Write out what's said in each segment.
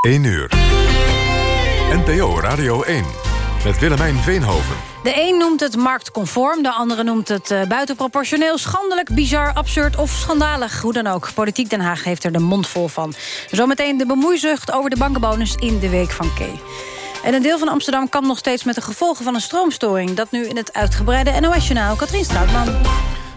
1 uur. NPO Radio 1 met Willemijn Veenhoven. De een noemt het marktconform, de andere noemt het uh, buitenproportioneel... schandelijk, bizar, absurd of schandalig. Hoe dan ook, Politiek Den Haag heeft er de mond vol van. Zometeen de bemoeizucht over de bankenbonus in de Week van K. En een deel van Amsterdam kampt nog steeds met de gevolgen van een stroomstoring. Dat nu in het uitgebreide NOS-journaal. Katrien Strautman.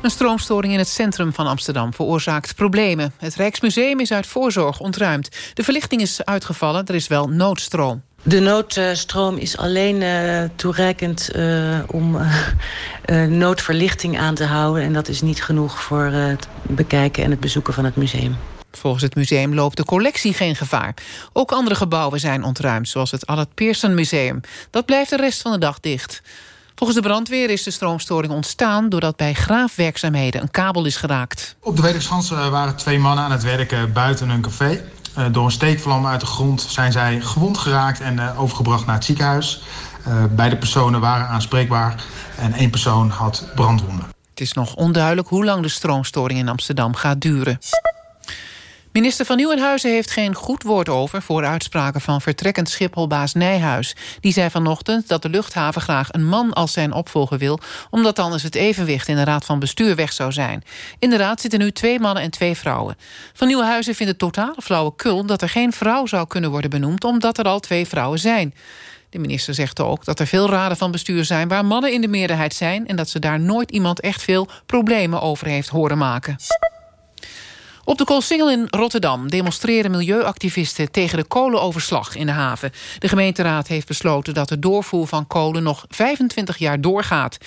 Een stroomstoring in het centrum van Amsterdam veroorzaakt problemen. Het Rijksmuseum is uit voorzorg ontruimd. De verlichting is uitgevallen, er is wel noodstroom. De noodstroom is alleen uh, toereikend uh, om uh, noodverlichting aan te houden. En dat is niet genoeg voor het bekijken en het bezoeken van het museum. Volgens het museum loopt de collectie geen gevaar. Ook andere gebouwen zijn ontruimd, zoals het Allard Pearson Museum. Dat blijft de rest van de dag dicht. Volgens de brandweer is de stroomstoring ontstaan... doordat bij graafwerkzaamheden een kabel is geraakt. Op de Wederschans waren twee mannen aan het werken buiten een café. Door een steekvlam uit de grond zijn zij gewond geraakt... en overgebracht naar het ziekenhuis. Beide personen waren aanspreekbaar en één persoon had brandwonden. Het is nog onduidelijk hoe lang de stroomstoring in Amsterdam gaat duren. Minister van Nieuwenhuizen heeft geen goed woord over... voor uitspraken van vertrekkend Schipholbaas Nijhuis. Die zei vanochtend dat de luchthaven graag een man als zijn opvolger wil... omdat anders het evenwicht in de raad van bestuur weg zou zijn. In de raad zitten nu twee mannen en twee vrouwen. Van Nieuwenhuizen vindt het totale flauwekul... dat er geen vrouw zou kunnen worden benoemd... omdat er al twee vrouwen zijn. De minister zegt ook dat er veel raden van bestuur zijn... waar mannen in de meerderheid zijn... en dat ze daar nooit iemand echt veel problemen over heeft horen maken. Op de Koolsingel in Rotterdam demonstreren milieuactivisten... tegen de kolenoverslag in de haven. De gemeenteraad heeft besloten dat de doorvoer van kolen... nog 25 jaar doorgaat.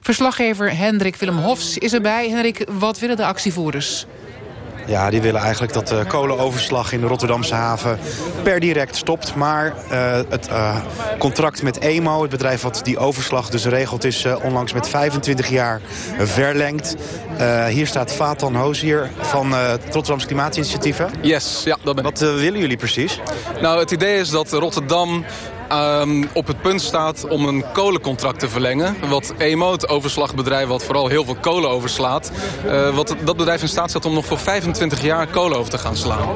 Verslaggever Hendrik Willem Hofs is erbij. Hendrik, wat willen de actievoerders? Ja, die willen eigenlijk dat de kolenoverslag in de Rotterdamse haven per direct stopt. Maar uh, het uh, contract met EMO, het bedrijf wat die overslag dus regelt... is uh, onlangs met 25 jaar verlengd. hier staat Fatan Hozier van het Rotterdamse Klimaatinitiatief. Yes, ja, dat ben ik. Wat willen jullie precies? Nou, het idee is dat Rotterdam um, op het punt staat om een kolencontract te verlengen. Wat EMO, het overslagbedrijf wat vooral heel veel kolen overslaat... Uh, wat dat bedrijf in staat staat om nog voor 25 jaar kolen over te gaan slaan.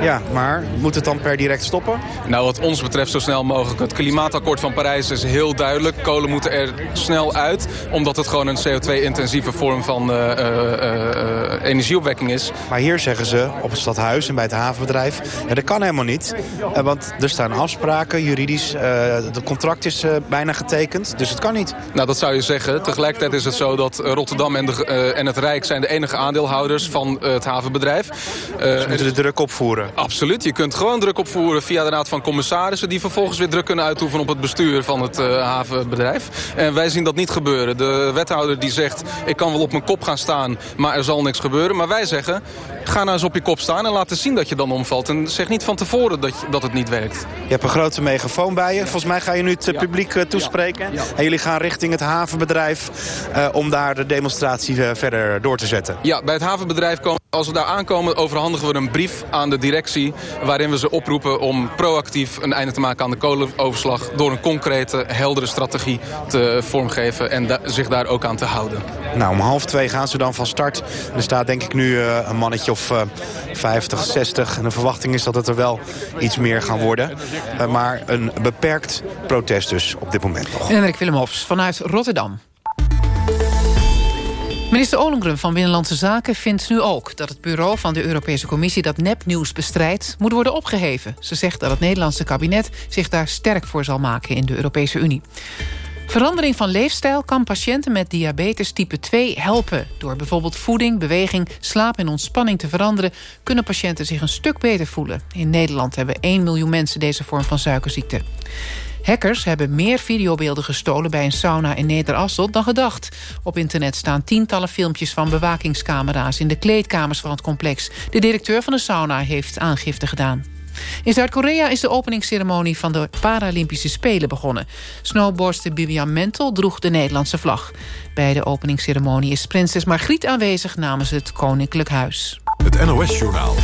Ja, maar moet het dan per direct stoppen? Nou, wat ons betreft zo snel mogelijk. Het klimaatakkoord van Parijs is heel duidelijk. Kolen moeten er snel uit, omdat het gewoon een CO2-intensieve vorm van uh, uh, energieopwekking is. Maar hier zeggen ze op het stadhuis en bij het havenbedrijf... Ja, dat kan helemaal niet, want er staan afspraken, juridisch het contract is uh, bijna getekend, dus het kan niet. Nou, dat zou je zeggen. Tegelijkertijd is het zo dat Rotterdam en, de, en het Rijk... zijn de enige aandeelhouders van het havenbedrijf. Ze moeten de druk opvoeren. Absoluut. Je kunt gewoon druk opvoeren via de Raad van Commissarissen... die vervolgens weer druk kunnen uitoefenen op het bestuur van het havenbedrijf. En wij zien dat niet gebeuren. De wethouder die zegt, ik kan wel op mijn kop gaan staan... maar er zal niks gebeuren. Maar wij zeggen, ga nou eens op je kop staan en laat eens zien dat je dan omvalt. En zeg niet van tevoren dat, je, dat het niet werkt. Je hebt een grote megafoon bij Volgens mij ga je nu het ja. publiek uh, toespreken. En jullie gaan richting het havenbedrijf uh, om daar de demonstratie verder door te zetten. Ja, bij het havenbedrijf komen als we daar aankomen overhandigen we een brief aan de directie... waarin we ze oproepen om proactief een einde te maken aan de kolenoverslag... door een concrete, heldere strategie te vormgeven en da zich daar ook aan te houden. Nou, om half twee gaan ze dan van start. Er staat denk ik nu uh, een mannetje of uh, 50, 60. En de verwachting is dat het er wel iets meer gaan worden. Uh, maar een beperkt protest dus op dit moment nog. Hendrik Willem Hofs vanuit Rotterdam. Minister Ollengren van Binnenlandse Zaken vindt nu ook... dat het bureau van de Europese Commissie dat nepnieuws bestrijdt... moet worden opgeheven. Ze zegt dat het Nederlandse kabinet zich daar sterk voor zal maken in de Europese Unie. Verandering van leefstijl kan patiënten met diabetes type 2 helpen. Door bijvoorbeeld voeding, beweging, slaap en ontspanning te veranderen... kunnen patiënten zich een stuk beter voelen. In Nederland hebben 1 miljoen mensen deze vorm van suikerziekte. Hackers hebben meer videobeelden gestolen bij een sauna in Nederasselt dan gedacht. Op internet staan tientallen filmpjes van bewakingscamera's... in de kleedkamers van het complex. De directeur van de sauna heeft aangifte gedaan. In Zuid-Korea is de openingsceremonie van de Paralympische Spelen begonnen. Snowboardster Bibian Mentel droeg de Nederlandse vlag. Bij de openingsceremonie is prinses Margriet aanwezig namens het Koninklijk Huis. Het NOS-journaal.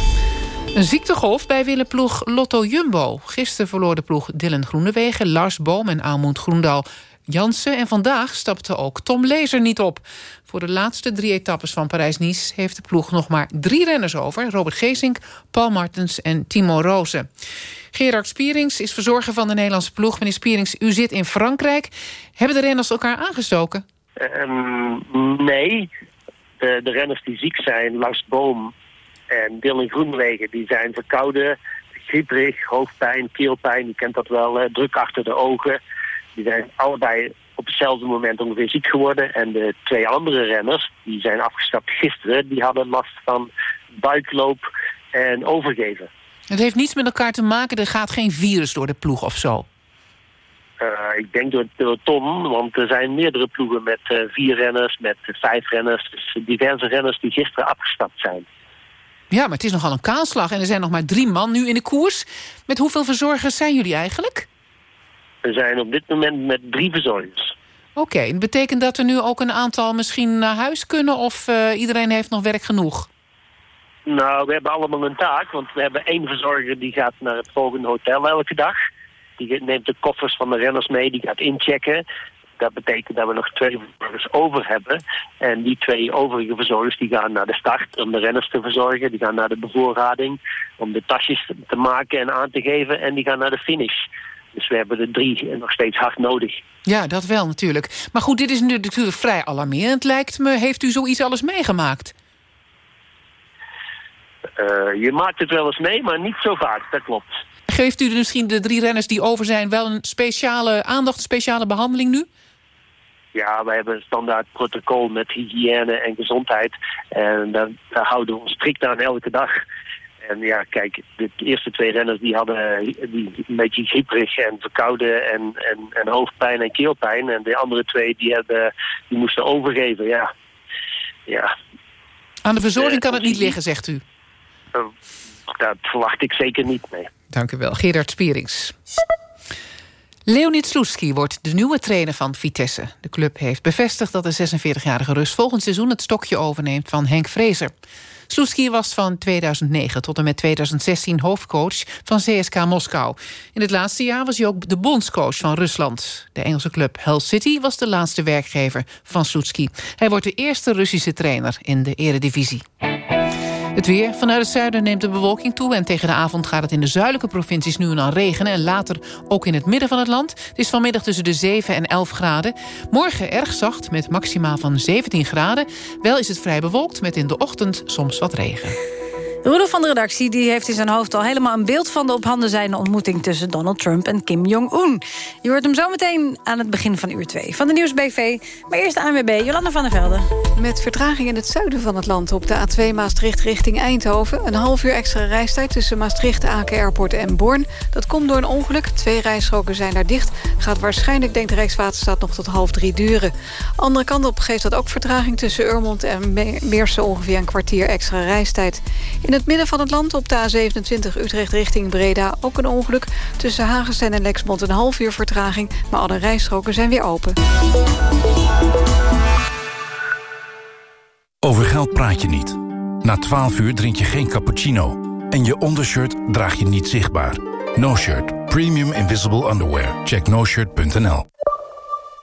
Een ziektegolf bij willeploeg Lotto Jumbo. Gisteren verloor de ploeg Dylan Groenewegen, Lars Boom en Aalmoed Groendal. Jansen en vandaag stapte ook Tom Lezer niet op. Voor de laatste drie etappes van Parijs-Nice... heeft de ploeg nog maar drie renners over. Robert Geesink, Paul Martens en Timo Rozen. Gerard Spierings is verzorger van de Nederlandse ploeg. Meneer Spierings, u zit in Frankrijk. Hebben de renners elkaar aangestoken? Um, nee. De, de, renners die ziek zijn, Lars Boom en Dylan Groenwegen... die zijn verkouden, grieperig, hoofdpijn, keelpijn. Je kent dat wel, druk achter de ogen. Die zijn allebei op hetzelfde moment ongeveer ziek geworden. En de twee andere renners, die zijn afgestapt gisteren... die hadden last van buikloop en overgeven. Het heeft niets met elkaar te maken, er gaat geen virus door de ploeg of zo? Uh, ik denk door het peloton, want er zijn meerdere ploegen met uh, vier renners, met vijf renners. Dus diverse renners die gisteren afgestapt zijn. Ja, maar het is nogal een kaalslag en er zijn nog maar drie man nu in de koers. Met hoeveel verzorgers zijn jullie eigenlijk? We zijn op dit moment met drie verzorgers. Oké, okay, betekent dat er nu ook een aantal misschien naar huis kunnen... of uh, iedereen heeft nog werk genoeg? Nou, we hebben allemaal een taak, want we hebben één verzorger... die gaat naar het volgende hotel elke dag. Die neemt de koffers van de renners mee, die gaat inchecken. Dat betekent dat we nog twee verzorgers over hebben. En die twee overige verzorgers die gaan naar de start om de renners te verzorgen. Die gaan naar de bevoorrading om de tasjes te maken en aan te geven. En die gaan naar de finish. Dus we hebben er drie nog steeds hard nodig. Ja, dat wel natuurlijk. Maar goed, dit is nu natuurlijk vrij alarmerend, lijkt me. Heeft u zoiets alles meegemaakt? Uh, je maakt het wel eens mee, maar niet zo vaak, dat klopt. Geeft u misschien de drie renners die over zijn... wel een speciale aandacht, een speciale behandeling nu? Ja, wij hebben een standaard protocol met hygiëne en gezondheid. En daar, daar houden we ons strikt aan elke dag. En ja, kijk, de eerste twee renners die hadden die, een beetje grieperig en verkouden en, en, en hoofdpijn en keelpijn. En de andere twee die, hebben, die moesten overgeven, ja. ja. Aan de verzorging kan het niet liggen, zegt u? Uh, dat verwacht ik zeker niet, nee. Dank u wel. Gerard Spierings. Leonid Sloeski wordt de nieuwe trainer van Vitesse. De club heeft bevestigd dat de 46-jarige Rus... volgend seizoen het stokje overneemt van Henk Vrezer. Sloeski was van 2009 tot en met 2016 hoofdcoach van CSK Moskou. In het laatste jaar was hij ook de bondscoach van Rusland. De Engelse club Hull City was de laatste werkgever van Sloeski. Hij wordt de eerste Russische trainer in de eredivisie. Het weer. Vanuit het zuiden neemt de bewolking toe... en tegen de avond gaat het in de zuidelijke provincies nu en dan regenen... en later ook in het midden van het land. Het is vanmiddag tussen de 7 en 11 graden. Morgen erg zacht met maximaal van 17 graden. Wel is het vrij bewolkt met in de ochtend soms wat regen. Rudolf van de redactie die heeft in zijn hoofd al helemaal een beeld van de op handen zijnde ontmoeting tussen Donald Trump en Kim Jong-un. Je hoort hem zometeen aan het begin van uur 2 van de Nieuwsbv. Maar eerst de ANWB, Jolanda van der Velde. Met vertraging in het zuiden van het land op de A2 Maastricht richting Eindhoven. Een half uur extra reistijd tussen Maastricht, Aken Airport en Born. Dat komt door een ongeluk. Twee rijstroken zijn daar dicht. Gaat waarschijnlijk, denkt de Rijkswaterstaat, nog tot half drie duren. Andere kant op geeft dat ook vertraging tussen Urmond en Meersen ongeveer een kwartier extra reistijd. Het midden van het land op de A27 Utrecht richting Breda ook een ongeluk. Tussen Hagenstein en Lexmond een half uur vertraging, maar alle rijstroken zijn weer open. Over geld praat je niet. Na 12 uur drink je geen cappuccino. En je ondershirt draag je niet zichtbaar. No Shirt. Premium Invisible Underwear. Check noshirt.nl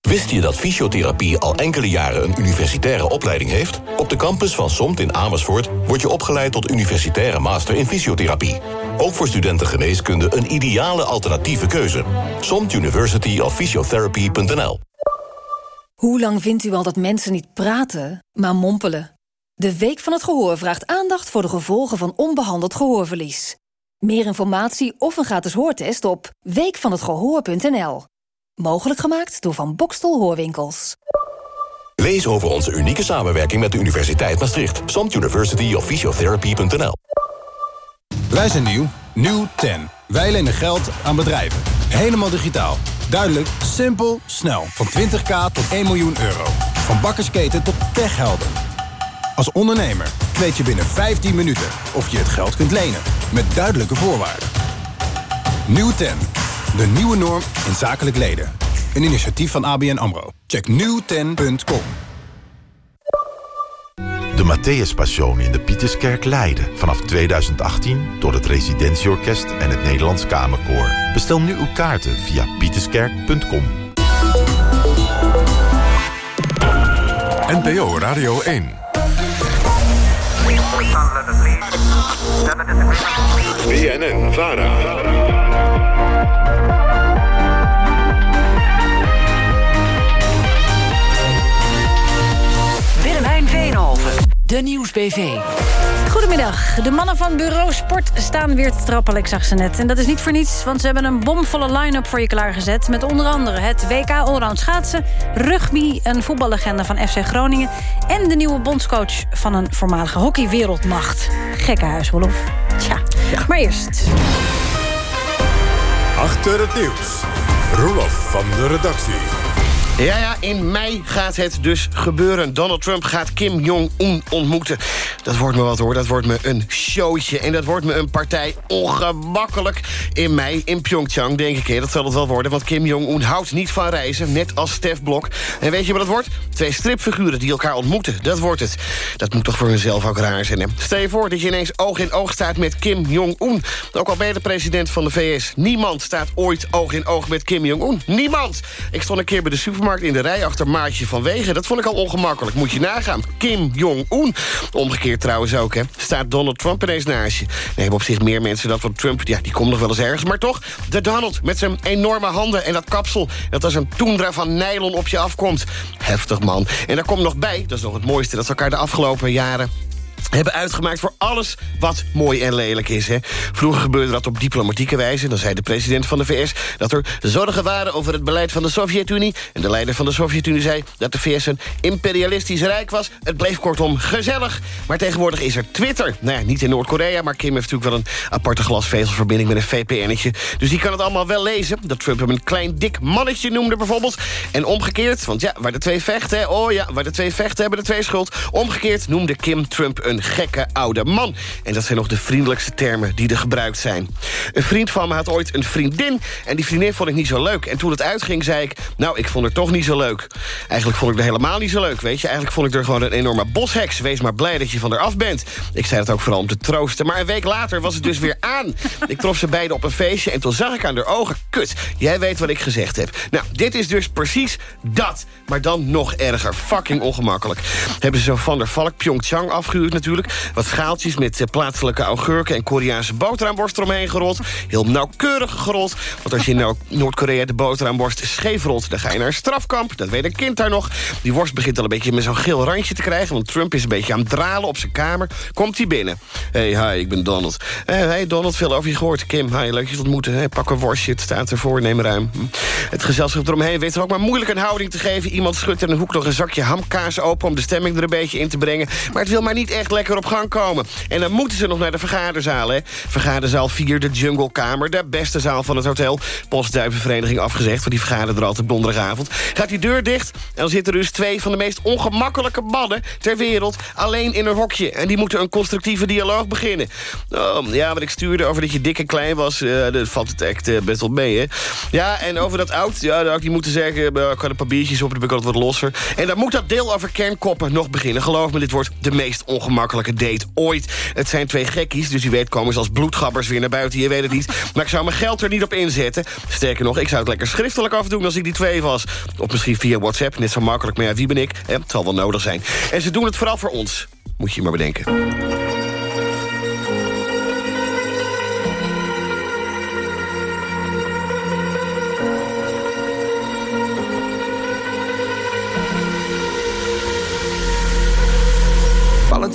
Wist je dat fysiotherapie al enkele jaren een universitaire opleiding heeft? Op de campus van SOMT in Amersfoort word je opgeleid tot universitaire master in fysiotherapie. Ook voor studenten geneeskunde een ideale alternatieve keuze. SOMT University of Physiotherapy.nl Hoe lang vindt u al dat mensen niet praten, maar mompelen? De Week van het Gehoor vraagt aandacht voor de gevolgen van onbehandeld gehoorverlies. Meer informatie of een gratis hoortest op weekvanhetgehoor.nl. Mogelijk gemaakt door Van Bokstel Hoorwinkels. Lees over onze unieke samenwerking met de Universiteit Maastricht. Samt University of Physiotherapy.nl Wij zijn nieuw. Nieuw 10. Wij lenen geld aan bedrijven. Helemaal digitaal. Duidelijk, simpel, snel. Van 20k tot 1 miljoen euro. Van bakkersketen tot techhelden. Als ondernemer weet je binnen 15 minuten of je het geld kunt lenen. Met duidelijke voorwaarden. Nieuw 10. De nieuwe norm in zakelijk leden. Een initiatief van ABN AMRO. Check nieuwten.com. De Matthäus Passion in de Pieterskerk Leiden. Vanaf 2018 door het Residentieorkest en het Nederlands Kamerkoor. Bestel nu uw kaarten via pieterskerk.com. NPO Radio 1. BNN Vara. De Nieuwsbv. Goedemiddag. De mannen van Bureau Sport staan weer te trappelen, ik zag ze net. En dat is niet voor niets, want ze hebben een bomvolle line-up voor je klaargezet... met onder andere het WK Allround schaatsen... rugby, een voetballegende van FC Groningen... en de nieuwe bondscoach van een voormalige hockeywereldmacht. Gekkenhuis, Wolof. Tja, maar eerst... Achter het nieuws. Roelof van de redactie. Ja, ja, in mei gaat het dus gebeuren. Donald Trump gaat Kim Jong-un ontmoeten. Dat wordt me wat hoor, dat wordt me een showtje. En dat wordt me een partij ongemakkelijk. In mei in Pyeongchang, denk ik. Dat zal het wel worden, want Kim Jong-un houdt niet van reizen. Net als Stef Blok. En weet je wat het wordt? Twee stripfiguren die elkaar ontmoeten. Dat wordt het. Dat moet toch voor hunzelf ook raar zijn, hè? Stel je voor dat je ineens oog in oog staat met Kim Jong-un. Ook al ben je de president van de VS. Niemand staat ooit oog in oog met Kim Jong-un. Niemand! Ik stond een keer bij de supermarkt in de rij achter Maartje van Wegen. Dat vond ik al ongemakkelijk. Moet je nagaan. Kim Jong-un. Omgekeerd trouwens ook, hè. Staat Donald Trump ineens naast je. Nee, op zich meer mensen dat van Trump... ja, die komt nog wel eens ergens. Maar toch, de Donald met zijn enorme handen en dat kapsel... dat als een toendra van nylon op je afkomt. Heftig, man. En daar komt nog bij, dat is nog het mooiste... dat ze elkaar de afgelopen jaren hebben uitgemaakt voor alles wat mooi en lelijk is. Hè. Vroeger gebeurde dat op diplomatieke wijze. Dan zei de president van de VS dat er zorgen waren over het beleid van de Sovjet-Unie. En de leider van de Sovjet-Unie zei dat de VS een imperialistisch rijk was. Het bleef kortom gezellig. Maar tegenwoordig is er Twitter. Nou ja, niet in Noord-Korea, maar Kim heeft natuurlijk wel een aparte glasvezelverbinding met een VPN'tje. Dus die kan het allemaal wel lezen. Dat Trump hem een klein dik mannetje noemde bijvoorbeeld. En omgekeerd, want ja, waar de twee vechten... oh ja, waar de twee vechten hebben de twee schuld. Omgekeerd noemde Kim Trump een gekke oude man. En dat zijn nog de vriendelijkste termen die er gebruikt zijn. Een vriend van me had ooit een vriendin... en die vriendin vond ik niet zo leuk. En toen het uitging, zei ik... nou, ik vond haar toch niet zo leuk. Eigenlijk vond ik haar helemaal niet zo leuk, weet je. Eigenlijk vond ik er gewoon een enorme bosheks. Wees maar blij dat je van haar af bent. Ik zei dat ook vooral om te troosten. Maar een week later was het dus weer aan. Ik trof ze beiden op een feestje en toen zag ik aan haar ogen... kut, jij weet wat ik gezegd heb. Nou, dit is dus precies dat. Maar dan nog erger. Fucking ongemakkelijk. Hebben ze zo Van der Valk Pyeongchang afgehuurd natuurlijk. Wat schaaltjes met eh, plaatselijke augurken en Koreaanse boterhamworst eromheen gerold. Heel nauwkeurig gerold. Want als je in nou Noord-Korea de boterhamworst scheef rolt... dan ga je naar een strafkamp. Dat weet een kind daar nog. Die worst begint al een beetje met zo'n geel randje te krijgen... want Trump is een beetje aan het dralen op zijn kamer. Komt hij binnen. Hey, hi, ik ben Donald. hey, Donald, veel over je gehoord. Kim, hi, leuk je te ontmoeten. Pak een worstje, het staat ervoor, neem ruim. Het gezelschap eromheen weet er ook maar moeilijk een houding te geven. Iemand schudt in een hoek nog een zakje hamkaas open... om de stemming er een beetje in te brengen. Maar het wil maar niet echt lekker op gang komen. En dan moeten ze nog naar de vergaderzaal, hè. Vergaderzaal 4, de Junglekamer, de beste zaal van het hotel. Postduivenvereniging afgezegd, want die vergaderen er altijd donderdagavond. Gaat die deur dicht en dan zitten er dus twee van de meest ongemakkelijke mannen ter wereld... alleen in een hokje. En die moeten een constructieve dialoog beginnen. Oh, ja, wat ik stuurde over dat je dik en klein was, uh, dat valt het echt uh, best wel mee, hè. Ja, en over dat oud, ja, dat ik moeten zeggen. Uh, ik had een paar biertjes op, dan ben ik altijd wat losser. En dan moet dat deel over kernkoppen nog beginnen. Geloof me, dit wordt de meest ongemakkelijke date ooit. Het zijn twee gekkies, dus u weet komen ze als bloedgabbers weer naar buiten. Je weet het niet. Maar ik zou mijn geld er niet op inzetten. Sterker nog, ik zou het lekker schriftelijk afdoen als ik die twee was. Of misschien via WhatsApp, net zo makkelijk. Ja, wie ben ik? Eh, het zal wel nodig zijn. En ze doen het vooral voor ons. Moet je maar bedenken.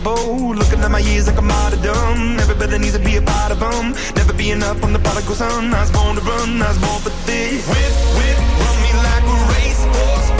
invisible. Looking at my years like I'm out of dumb. Everybody needs to be a part of them. Never be enough on the prodigal son. I was born to run, I was born for this. Whip, whip, run me like a racehorse.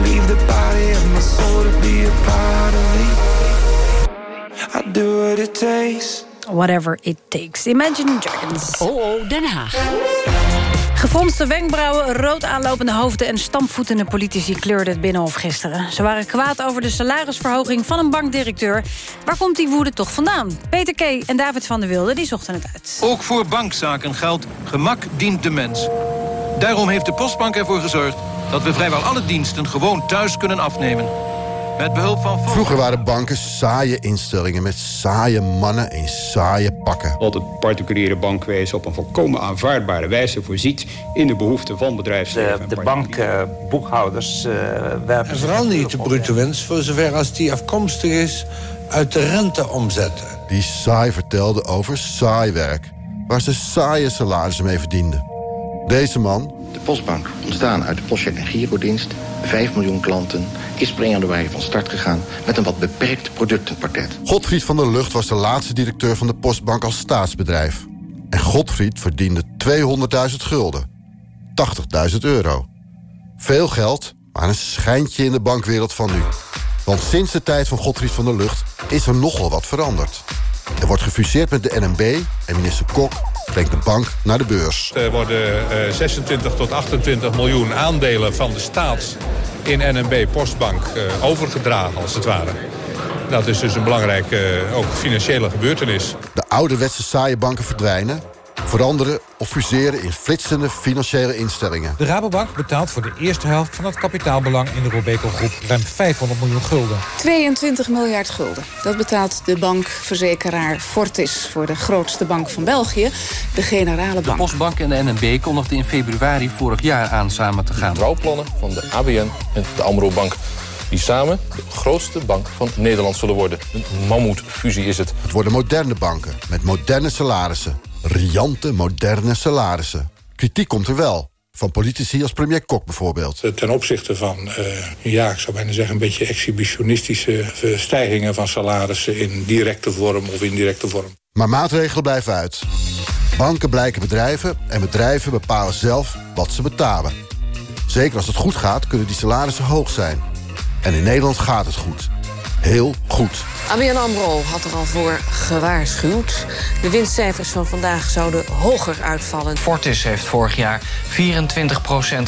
Leave the body of my soul to be a part of me. I do what it takes. Whatever it takes. Imagine Dragons. Oh, Den Haag. Gefronste wenkbrauwen, rood aanlopende hoofden... en stampvoetende politici kleurden het Binnenhof gisteren. Ze waren kwaad over de salarisverhoging van een bankdirecteur. Waar komt die woede toch vandaan? Peter K. en David van der Wilde die zochten het uit. Ook voor bankzaken geldt, gemak dient de mens. Daarom heeft de Postbank ervoor gezorgd... dat we vrijwel alle diensten gewoon thuis kunnen afnemen. Met behulp van... Vroeger waren banken saaie instellingen met saaie mannen in saaie pakken. Dat het particuliere bankwezen op een volkomen aanvaardbare wijze voorziet in de behoeften van bedrijfsleven. De, de bankboekhouders uh, werpen. En vooral niet de bruto winst, voor zover als die afkomstig is uit de renteomzetten. Die saai vertelde over saai werk, waar ze saaie salarissen mee verdienden. Deze man, de Postbank, ontstaan uit de postcheck- en girodienst... 5 miljoen klanten, is per januari van start gegaan... met een wat beperkt productenpakket. Godfried van der Lucht was de laatste directeur van de Postbank als staatsbedrijf. En Godfried verdiende 200.000 gulden. 80.000 euro. Veel geld, maar een schijntje in de bankwereld van nu. Want sinds de tijd van Godfried van der Lucht is er nogal wat veranderd. Er wordt gefuseerd met de NMB en minister Kok brengt de bank naar de beurs. Er worden uh, 26 tot 28 miljoen aandelen van de staat in NMB Postbank uh, overgedragen, als het ware. Dat is dus een belangrijke uh, ook financiële gebeurtenis. De ouderwetse saaie banken verdwijnen veranderen of fuseren in flitsende financiële instellingen. De Rabobank betaalt voor de eerste helft van het kapitaalbelang in de Robeco-groep ruim 500 miljoen gulden. 22 miljard gulden. Dat betaalt de bankverzekeraar Fortis voor de grootste bank van België, de Generale Bank. De Postbank en de NNB kondigden in februari vorig jaar aan samen te gaan. De trouwplannen van de ABN en de Amro Bank die samen de grootste bank van Nederland zullen worden. Een mammoetfusie is het. Het worden moderne banken met moderne salarissen riante, moderne salarissen. Kritiek komt er wel. Van politici als premier Kok bijvoorbeeld. Ten opzichte van, uh, ja, ik zou bijna zeggen... een beetje exhibitionistische stijgingen van salarissen... in directe vorm of indirecte vorm. Maar maatregelen blijven uit. Banken blijken bedrijven en bedrijven bepalen zelf wat ze betalen. Zeker als het goed gaat, kunnen die salarissen hoog zijn. En in Nederland gaat het goed. Heel goed. ABN AMRO had er al voor gewaarschuwd. De winstcijfers van vandaag zouden hoger uitvallen. Fortis heeft vorig jaar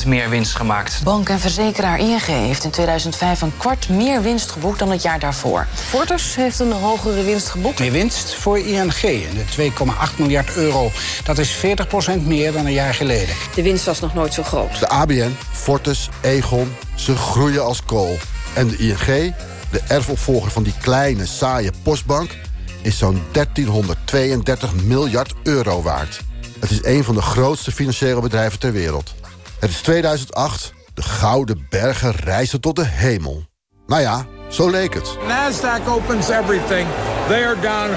24% meer winst gemaakt. Bank en verzekeraar ING heeft in 2005 een kwart meer winst geboekt dan het jaar daarvoor. Fortis heeft een hogere winst geboekt. Meer winst voor ING, de 2,8 miljard euro. Dat is 40% meer dan een jaar geleden. De winst was nog nooit zo groot. De ABN, Fortis, Egon, ze groeien als kool. En de ING de erfopvolger van die kleine, saaie postbank... is zo'n 1332 miljard euro waard. Het is een van de grootste financiële bedrijven ter wereld. Het is 2008, de gouden bergen reizen tot de hemel. Nou ja, zo leek het. Nasdaq opens everything. They are down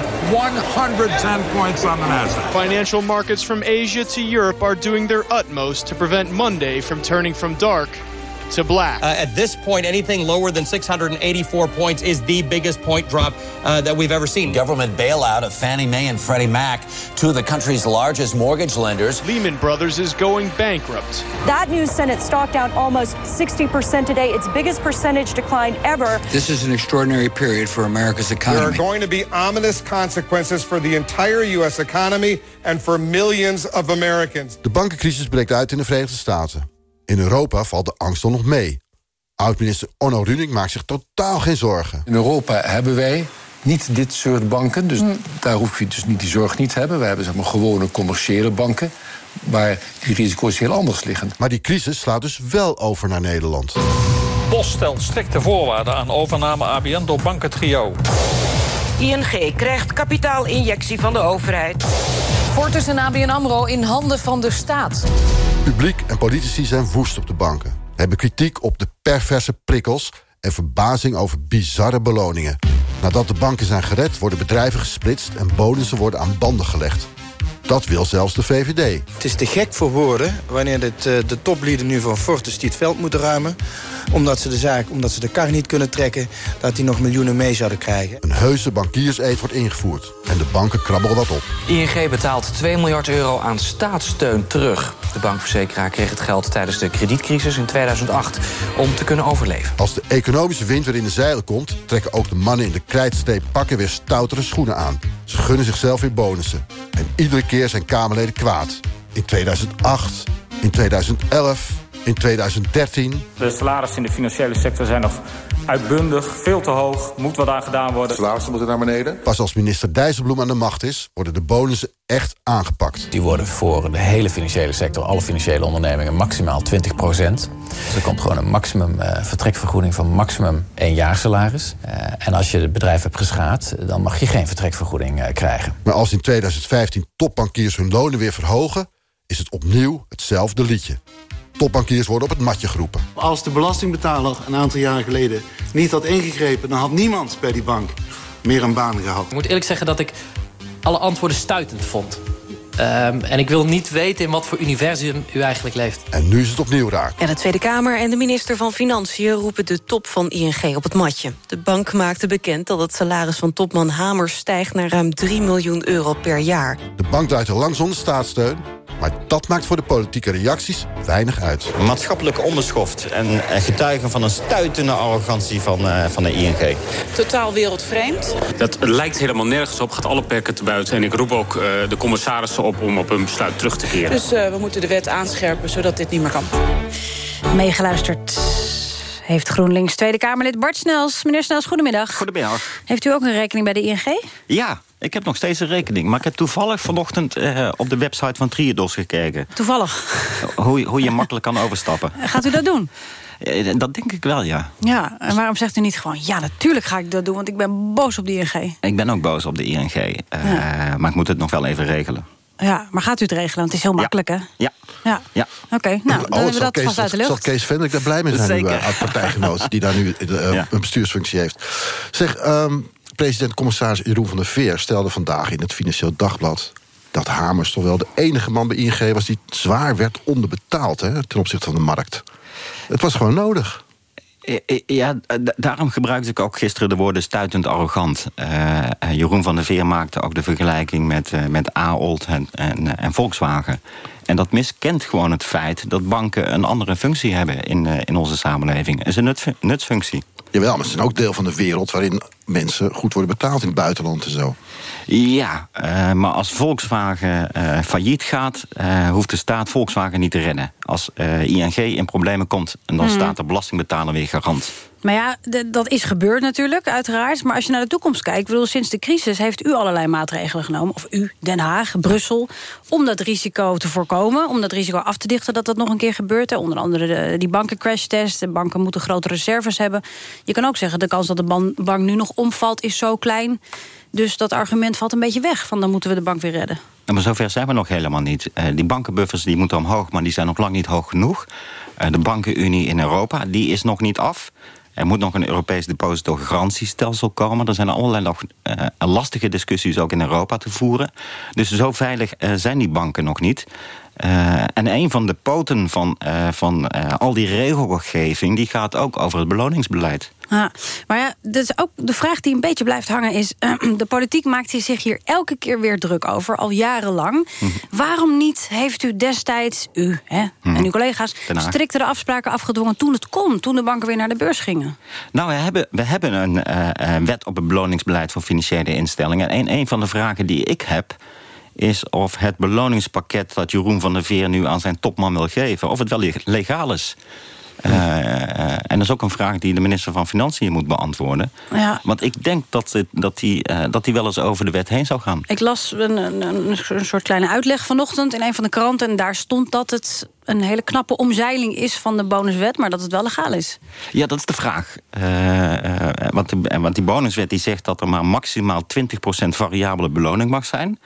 110 points on the Nasdaq. Financial markets from Asia to Europe are doing their utmost to prevent Monday from turning from dark to black. Uh, at this point, anything lower than 684 points is the biggest point drop uh, that we've ever seen. Government bailout of Fannie Mae and Freddie Mac, two of the country's largest mortgage lenders. Lehman Brothers is going bankrupt. That news sent its stock down almost 60% today, its biggest percentage decline ever. This is an extraordinary period for America's economy. There are going to be ominous consequences for the entire U.S. economy and for millions of Americans. De bankencrisis breekt uit in de Verenigde Staten. In Europa valt de angst al nog mee. Oud-minister Onno Runing maakt zich totaal geen zorgen. In Europa hebben wij niet dit soort banken. Dus daar hoef je dus niet die zorg niet te hebben. We hebben zeg maar, gewone commerciële banken. Waar die risico's heel anders liggen. Maar die crisis slaat dus wel over naar Nederland. Bos stelt strikte voorwaarden aan overname ABN door bankentrio. ING krijgt kapitaalinjectie van de overheid. Fortis en ABN AMRO in handen van de staat. Publiek en politici zijn woest op de banken. Hebben kritiek op de perverse prikkels... en verbazing over bizarre beloningen. Nadat de banken zijn gered, worden bedrijven gesplitst... en bonussen worden aan banden gelegd. Dat wil zelfs de VVD. Het is te gek voor woorden wanneer dit, uh, de toplieden nu van Fortis die het veld moeten ruimen. Omdat ze de zaak, omdat ze de kar niet kunnen trekken, dat die nog miljoenen mee zouden krijgen. Een heuse bankierseed wordt ingevoerd en de banken krabbelen wat op. ING betaalt 2 miljard euro aan staatssteun terug. De bankverzekeraar kreeg het geld tijdens de kredietcrisis in 2008 om te kunnen overleven. Als de economische wind weer in de zeilen komt, trekken ook de mannen in de krijtstreep pakken weer stoutere schoenen aan. Ze gunnen zichzelf weer bonussen. En iedere keer zijn Kamerleden kwaad. In 2008, in 2011, in 2013. De salarissen in de financiële sector zijn nog uitbundig, veel te hoog. Moet wat aan gedaan worden. Salarissen moeten naar beneden. Pas als minister Dijsselbloem aan de macht is... worden de bonussen echt aangepakt. Die worden voor de hele financiële sector... alle financiële ondernemingen maximaal 20 procent. Dus er komt gewoon een maximum uh, vertrekvergoeding... van maximum één jaar salaris. Uh, en als je het bedrijf hebt geschaad... dan mag je geen vertrekvergoeding uh, krijgen. Maar als in 2015 topbankiers hun lonen weer verhogen... is het opnieuw hetzelfde liedje. Topbankiers worden op het matje geroepen. Als de belastingbetaler een aantal jaren geleden niet had ingegrepen... dan had niemand bij die bank meer een baan gehad. Ik moet eerlijk zeggen dat ik alle antwoorden stuitend vond. Um, en ik wil niet weten in wat voor universum u eigenlijk leeft. En nu is het opnieuw raak. En de Tweede Kamer en de minister van Financiën roepen de top van ING op het matje. De bank maakte bekend dat het salaris van topman Hamers stijgt naar ruim 3 miljoen euro per jaar. De bank draait er lang zonder staatssteun. Maar dat maakt voor de politieke reacties weinig uit. Maatschappelijke onderschoft en getuigen van een stuitende arrogantie van, uh, van de ING. Totaal wereldvreemd. Dat lijkt helemaal nergens op, gaat alle perken te buiten. En ik roep ook uh, de commissarissen op om op hun besluit terug te keren. Dus uh, we moeten de wet aanscherpen zodat dit niet meer kan. Meegeluisterd heeft GroenLinks Tweede Kamerlid Bart Snels. Meneer Snels, goedemiddag. Goedemiddag. Heeft u ook een rekening bij de ING? Ja, ik heb nog steeds een rekening. Maar ik heb toevallig vanochtend uh, op de website van Triodos gekeken. Toevallig? Hoe, hoe je makkelijk kan overstappen. Gaat u dat doen? Dat denk ik wel, ja. Ja, en waarom zegt u niet gewoon... ja, natuurlijk ga ik dat doen, want ik ben boos op de ING. Ik ben ook boos op de ING. Uh, ja. Maar ik moet het nog wel even regelen. Ja, maar gaat u het regelen? Want het is heel makkelijk, ja. hè? Ja. Ja. ja. Oké, okay, nou, dan oh, hebben we dat Kees, vast uit de lucht. Zal Kees Vendrik daar blij mee zijn, Zeker. uw uh, partijgenoot... die daar nu uh, een bestuursfunctie heeft. Zeg, um, president-commissaris Jeroen van der Veer stelde vandaag in het Financieel Dagblad dat Hamers toch wel de enige man bij ING was... die zwaar werd onderbetaald hè, ten opzichte van de markt. Het was gewoon nodig. Ja, daarom gebruikte ik ook gisteren de woorden stuitend arrogant. Jeroen van der Veer maakte ook de vergelijking met, uh, met en, en, en, Volkswagen. En dat miskent gewoon het feit dat banken een andere functie hebben in, in onze samenleving. Is een nut, nutsfunctie. Jawel, maar ze zijn ook deel van de wereld waarin mensen goed worden betaald in het buitenland en zo. Ja, uh, maar als Volkswagen uh, failliet gaat, uh, hoeft de staat Volkswagen niet te redden. Als ING in problemen komt, en dan hmm. staat de belastingbetaler weer garant. Maar ja, dat is gebeurd natuurlijk, uiteraard. Maar als je naar de toekomst kijkt... bedoel, sinds de crisis heeft u allerlei maatregelen genomen. Of u, Den Haag, Brussel. Om dat risico te voorkomen. Om dat risico af te dichten dat dat nog een keer gebeurt. Hè. Onder andere de, die bankencrashtest. De banken moeten grote reserves hebben. Je kan ook zeggen, de kans dat de bank nu nog omvalt is zo klein... Dus dat argument valt een beetje weg, van dan moeten we de bank weer redden. Maar zover zijn we nog helemaal niet. Uh, die bankenbuffers die moeten omhoog, maar die zijn nog lang niet hoog genoeg. Uh, de bankenunie in Europa, die is nog niet af. Er moet nog een Europees depositogarantiestelsel komen. Er zijn allerlei nog uh, lastige discussies ook in Europa te voeren. Dus zo veilig zijn die banken nog niet. Uh, en een van de poten van, uh, van uh, al die regelgeving... die gaat ook over het beloningsbeleid. Ja, maar ja, dus ook de vraag die een beetje blijft hangen is... de politiek maakt zich hier elke keer weer druk over, al jarenlang. Mm -hmm. Waarom niet heeft u destijds, u hè, mm -hmm. en uw collega's... striktere afspraken afgedwongen toen het kon... toen de banken weer naar de beurs gingen? Nou, we hebben, we hebben een wet op het beloningsbeleid... voor financiële instellingen. En een, een van de vragen die ik heb is of het beloningspakket dat Jeroen van der Veer nu aan zijn topman wil geven... of het wel legaal is. Uh, en dat is ook een vraag die de minister van Financiën moet beantwoorden. Ja. Want ik denk dat hij dat die, uh, dat die wel eens over de wet heen zou gaan. Ik las een, een, een, soort kleine uitleg vanochtend in een van de kranten... en daar stond dat het een hele knappe omzeiling is van de bonuswet... maar dat het wel legaal is. Ja, dat is de vraag. Want, de, want die bonuswet die zegt dat er maar maximaal 20% variabele beloning mag zijn...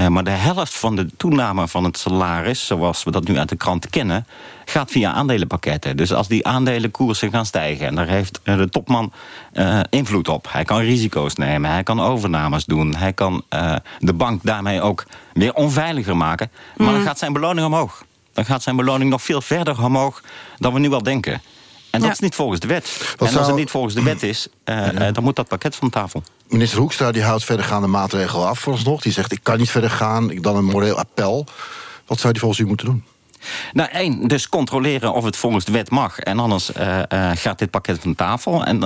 Uh, maar de helft van de toename van het salaris, zoals we dat nu uit de krant kennen, gaat via aandelenpakketten. Dus als die aandelenkoersen gaan stijgen, en daar heeft de topman uh, invloed op. Hij kan risico's nemen, hij kan overnames doen, hij kan uh, de bank daarmee ook weer onveiliger maken. Maar mm. dan gaat zijn beloning omhoog. Dan gaat zijn beloning nog veel verder omhoog dan we nu al denken. En dat ja. is niet volgens de wet. Wat en als zou... het niet volgens de wet is, uh, ja. dan moet dat pakket van tafel. Minister Hoekstra die houdt verdergaande maatregelen af vooralsnog. Die zegt, ik kan niet verder gaan, ik dan een moreel appel. Wat zou die volgens u moeten doen? Nou, één, dus controleren of het volgens de wet mag. En anders uh, uh, gaat dit pakket van tafel. En, uh,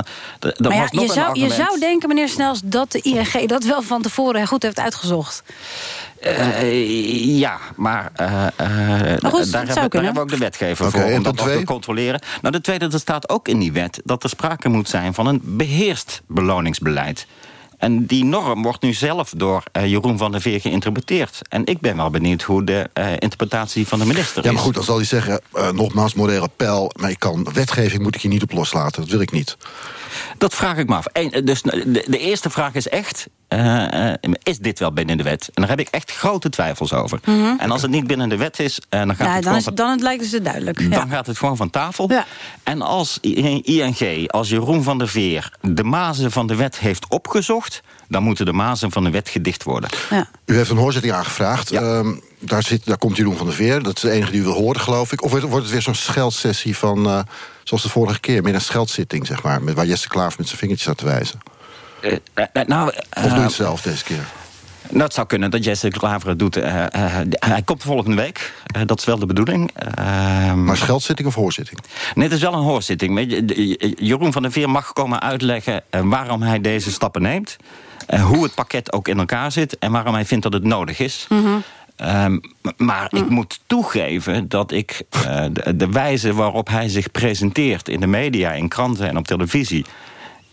maar ja, je, zou, je zou denken, meneer Snels, dat de ING dat wel van tevoren goed heeft uitgezocht. Uh, ja, maar, uh, uh, goed, daar, hebben, daar, hebben, we ook de wetgever okay, voor om dat te controleren. Nou, de tweede, er staat ook in die wet dat er sprake moet zijn van een beheerst beloningsbeleid. En die norm wordt nu zelf door uh, Jeroen van der Veer geïnterpreteerd. En ik ben wel benieuwd hoe de uh, interpretatie van de minister is. Ja, maar goed, dan zal hij zeggen, uh, nogmaals, moreel appel... maar ik kan, wetgeving moet ik hier niet op loslaten, dat wil ik niet. Dat vraag ik me af. Dus de, de, eerste vraag is echt... Uh, is dit wel binnen de wet? En daar heb ik echt grote twijfels over. Mm -hmm. En als het niet binnen de wet is... Uh, dan, gaat ja, het dan, is, van, dan het lijkt het duidelijk. Dan ja. gaat het gewoon van tafel. Ja. En als ING, als Jeroen van der Veer... de mazen van de wet heeft opgezocht... dan moeten de mazen van de wet gedicht worden. Ja. U heeft een hoorzitting aangevraagd. Ja. Um, daar, zit, daar komt Jeroen van der Veer. Dat is de enige die u wil horen, geloof ik. Of wordt het weer zo'n scheldsessie van... Uh, zoals de vorige keer, meer een scheldzitting, zeg maar... Met waar Jesse Klaver met zijn vingertjes staat te wijzen? Uh, nou, uh, of doe je het zelf deze keer? Nou, het zou kunnen dat Jesse Klaver het doet. Uh, uh, hij komt volgende week. Uh, dat is wel de bedoeling. maar scheldzitting of hoorzitting? Nee, het is wel een hoorzitting. Jeroen van der Veer mag komen uitleggen waarom hij deze stappen neemt. hoe het pakket ook in elkaar zit. En waarom hij vindt dat het nodig is. Mhm. Mm -hmm. Um, maar ik moet toegeven dat ik uh, de, de, wijze waarop hij zich presenteert... in de media, in kranten en op televisie...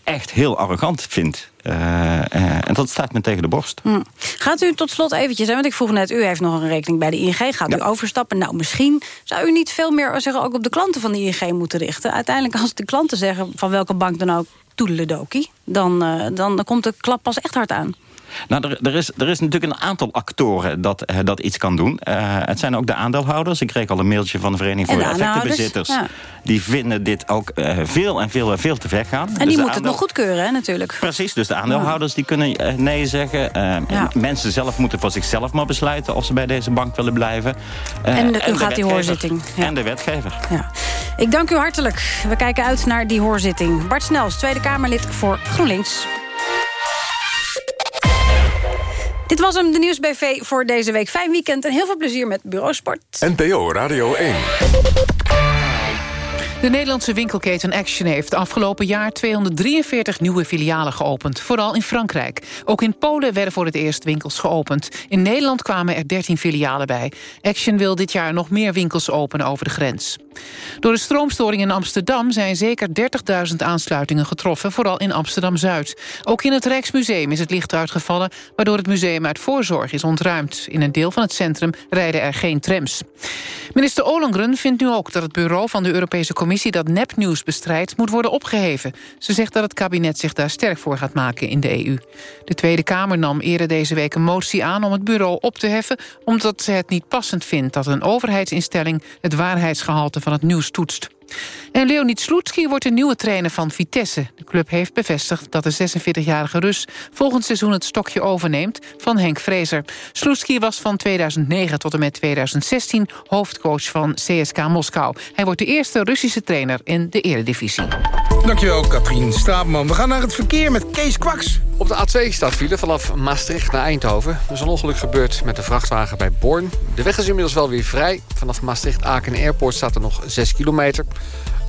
echt heel arrogant vind. Uh, uh, en dat staat me tegen de borst. Mm. Gaat u tot slot eventjes, hè, want ik vroeg net... u heeft nog een rekening bij de ING, gaat ja. u overstappen? Nou, misschien zou u niet veel meer zeggen, ook op de klanten van de ING moeten richten. Uiteindelijk als de klanten zeggen, van welke bank dan ook... toedeledokie, dan, dan, dan komt de klap pas echt hard aan. Nou, er, er, is, er is natuurlijk een aantal actoren dat, uh, dat iets kan doen. Uh, het zijn ook de aandeelhouders. Ik kreeg al een mailtje van de Vereniging voor de Effectenbezitters. Ja. Die vinden dit ook uh, veel en veel en veel te ver gaan. En die dus moeten aandeel... het nog goedkeuren, hè, natuurlijk. Precies, dus de aandeelhouders die kunnen nee zeggen. Ja. Mensen zelf moeten voor zichzelf maar besluiten... of ze bij deze bank willen blijven. en, de, en gaat die hoorzitting. En de wetgever. Ja. Ik dank u hartelijk. We kijken uit naar die hoorzitting. Bart Snels, Tweede Kamerlid voor GroenLinks. Dit was hem, de Nieuwsbv voor deze week. Fijn weekend en heel veel plezier met Bureau Sport. NPO Radio 1. De Nederlandse winkelketen Action heeft afgelopen jaar 243 nieuwe filialen geopend. Vooral in Frankrijk. Ook in Polen werden voor het eerst winkels geopend. In Nederland kwamen er 13 filialen bij. Action wil dit jaar nog meer winkels openen over de grens. Door de stroomstoring in Amsterdam zijn zeker 30.000 aansluitingen getroffen, vooral in Amsterdam-Zuid. Ook in het Rijksmuseum is het licht uitgevallen, waardoor het museum uit voorzorg is ontruimd. In een deel van het centrum rijden er geen trams. Minister Ollongren vindt nu ook dat het bureau van de Europese Commissie dat nepnieuws bestrijdt moet worden opgeheven. Ze zegt dat het kabinet zich daar sterk voor gaat maken in de EU. De Tweede Kamer nam eerder deze week een motie aan om het bureau op te heffen, omdat ze het niet passend vindt dat een overheidsinstelling het waarheidsgehalte van het nieuws toetst. En Leonid Sloetski wordt de nieuwe trainer van Vitesse. De club heeft bevestigd dat de 46-jarige Rus... volgend seizoen het stokje overneemt van Henk Vrezer. Sloetski was van 2009 tot en met 2016 hoofdcoach van CSK Moskou. Hij wordt de eerste Russische trainer in de eredivisie. Dankjewel, Katrien Straatman. We gaan naar het verkeer met Kees Kwaks. Op de A2 staat file vanaf Maastricht naar Eindhoven. Er is een ongeluk gebeurd met de vrachtwagen bij Born. De weg is inmiddels wel weer vrij. Vanaf Maastricht-Aken Airport staat er nog 6 kilometer.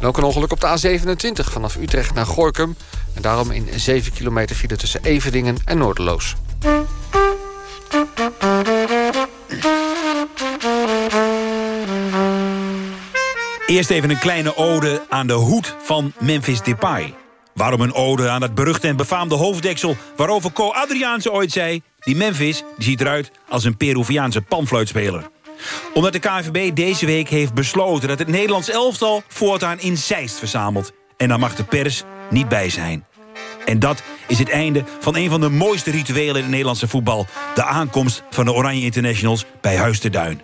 En ook een ongeluk op de A27 vanaf Utrecht naar Gorkum. En daarom in 7 kilometer file tussen Everdingen en Noorderloos. Eerst even een kleine ode aan de hoed van Memphis Depay. Waarom een ode aan het beruchte en befaamde hoofddeksel... waarover Co Adriaanse ooit zei... die Memphis die ziet eruit als een Peruviaanse panfluitspeler. Omdat de KNVB deze week heeft besloten... dat het Nederlands elftal voortaan in Zeist verzamelt. En daar mag de pers niet bij zijn. En dat is het einde van een van de mooiste rituelen in het Nederlandse voetbal. De aankomst van de Oranje Internationals bij Huis te Duin.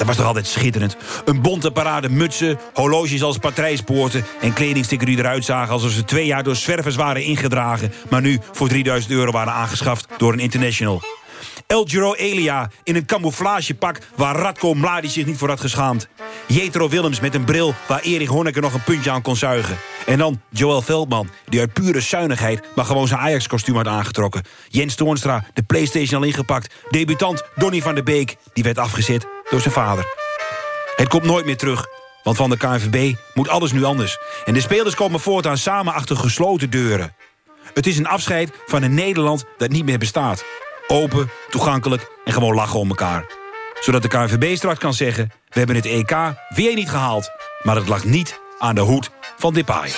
Dat was toch altijd schitterend. Een bonte parade mutsen, horloges als patrijspoorten... en kledingstukken die eruit zagen alsof ze twee jaar door zwervers waren ingedragen... maar nu voor 3000 euro waren aangeschaft door een international. El Giro Elia in een camouflagepak waar Radko Mladic zich niet voor had geschaamd. Jetro Willems met een bril waar Erik Honecker nog een puntje aan kon zuigen. En dan Joel Veldman, die uit pure zuinigheid... maar gewoon zijn Ajax-kostuum had aangetrokken. Jens Toornstra, de Playstation al ingepakt. Debutant Donny van der Beek, die werd afgezet door zijn vader. Het komt nooit meer terug, want van de KNVB moet alles nu anders. En de spelers komen voortaan samen achter gesloten deuren. Het is een afscheid van een Nederland dat niet meer bestaat. Open, toegankelijk en gewoon lachen om elkaar. Zodat de KNVB straks kan zeggen... we hebben het EK weer niet gehaald... maar het lag niet aan de hoed van Depay.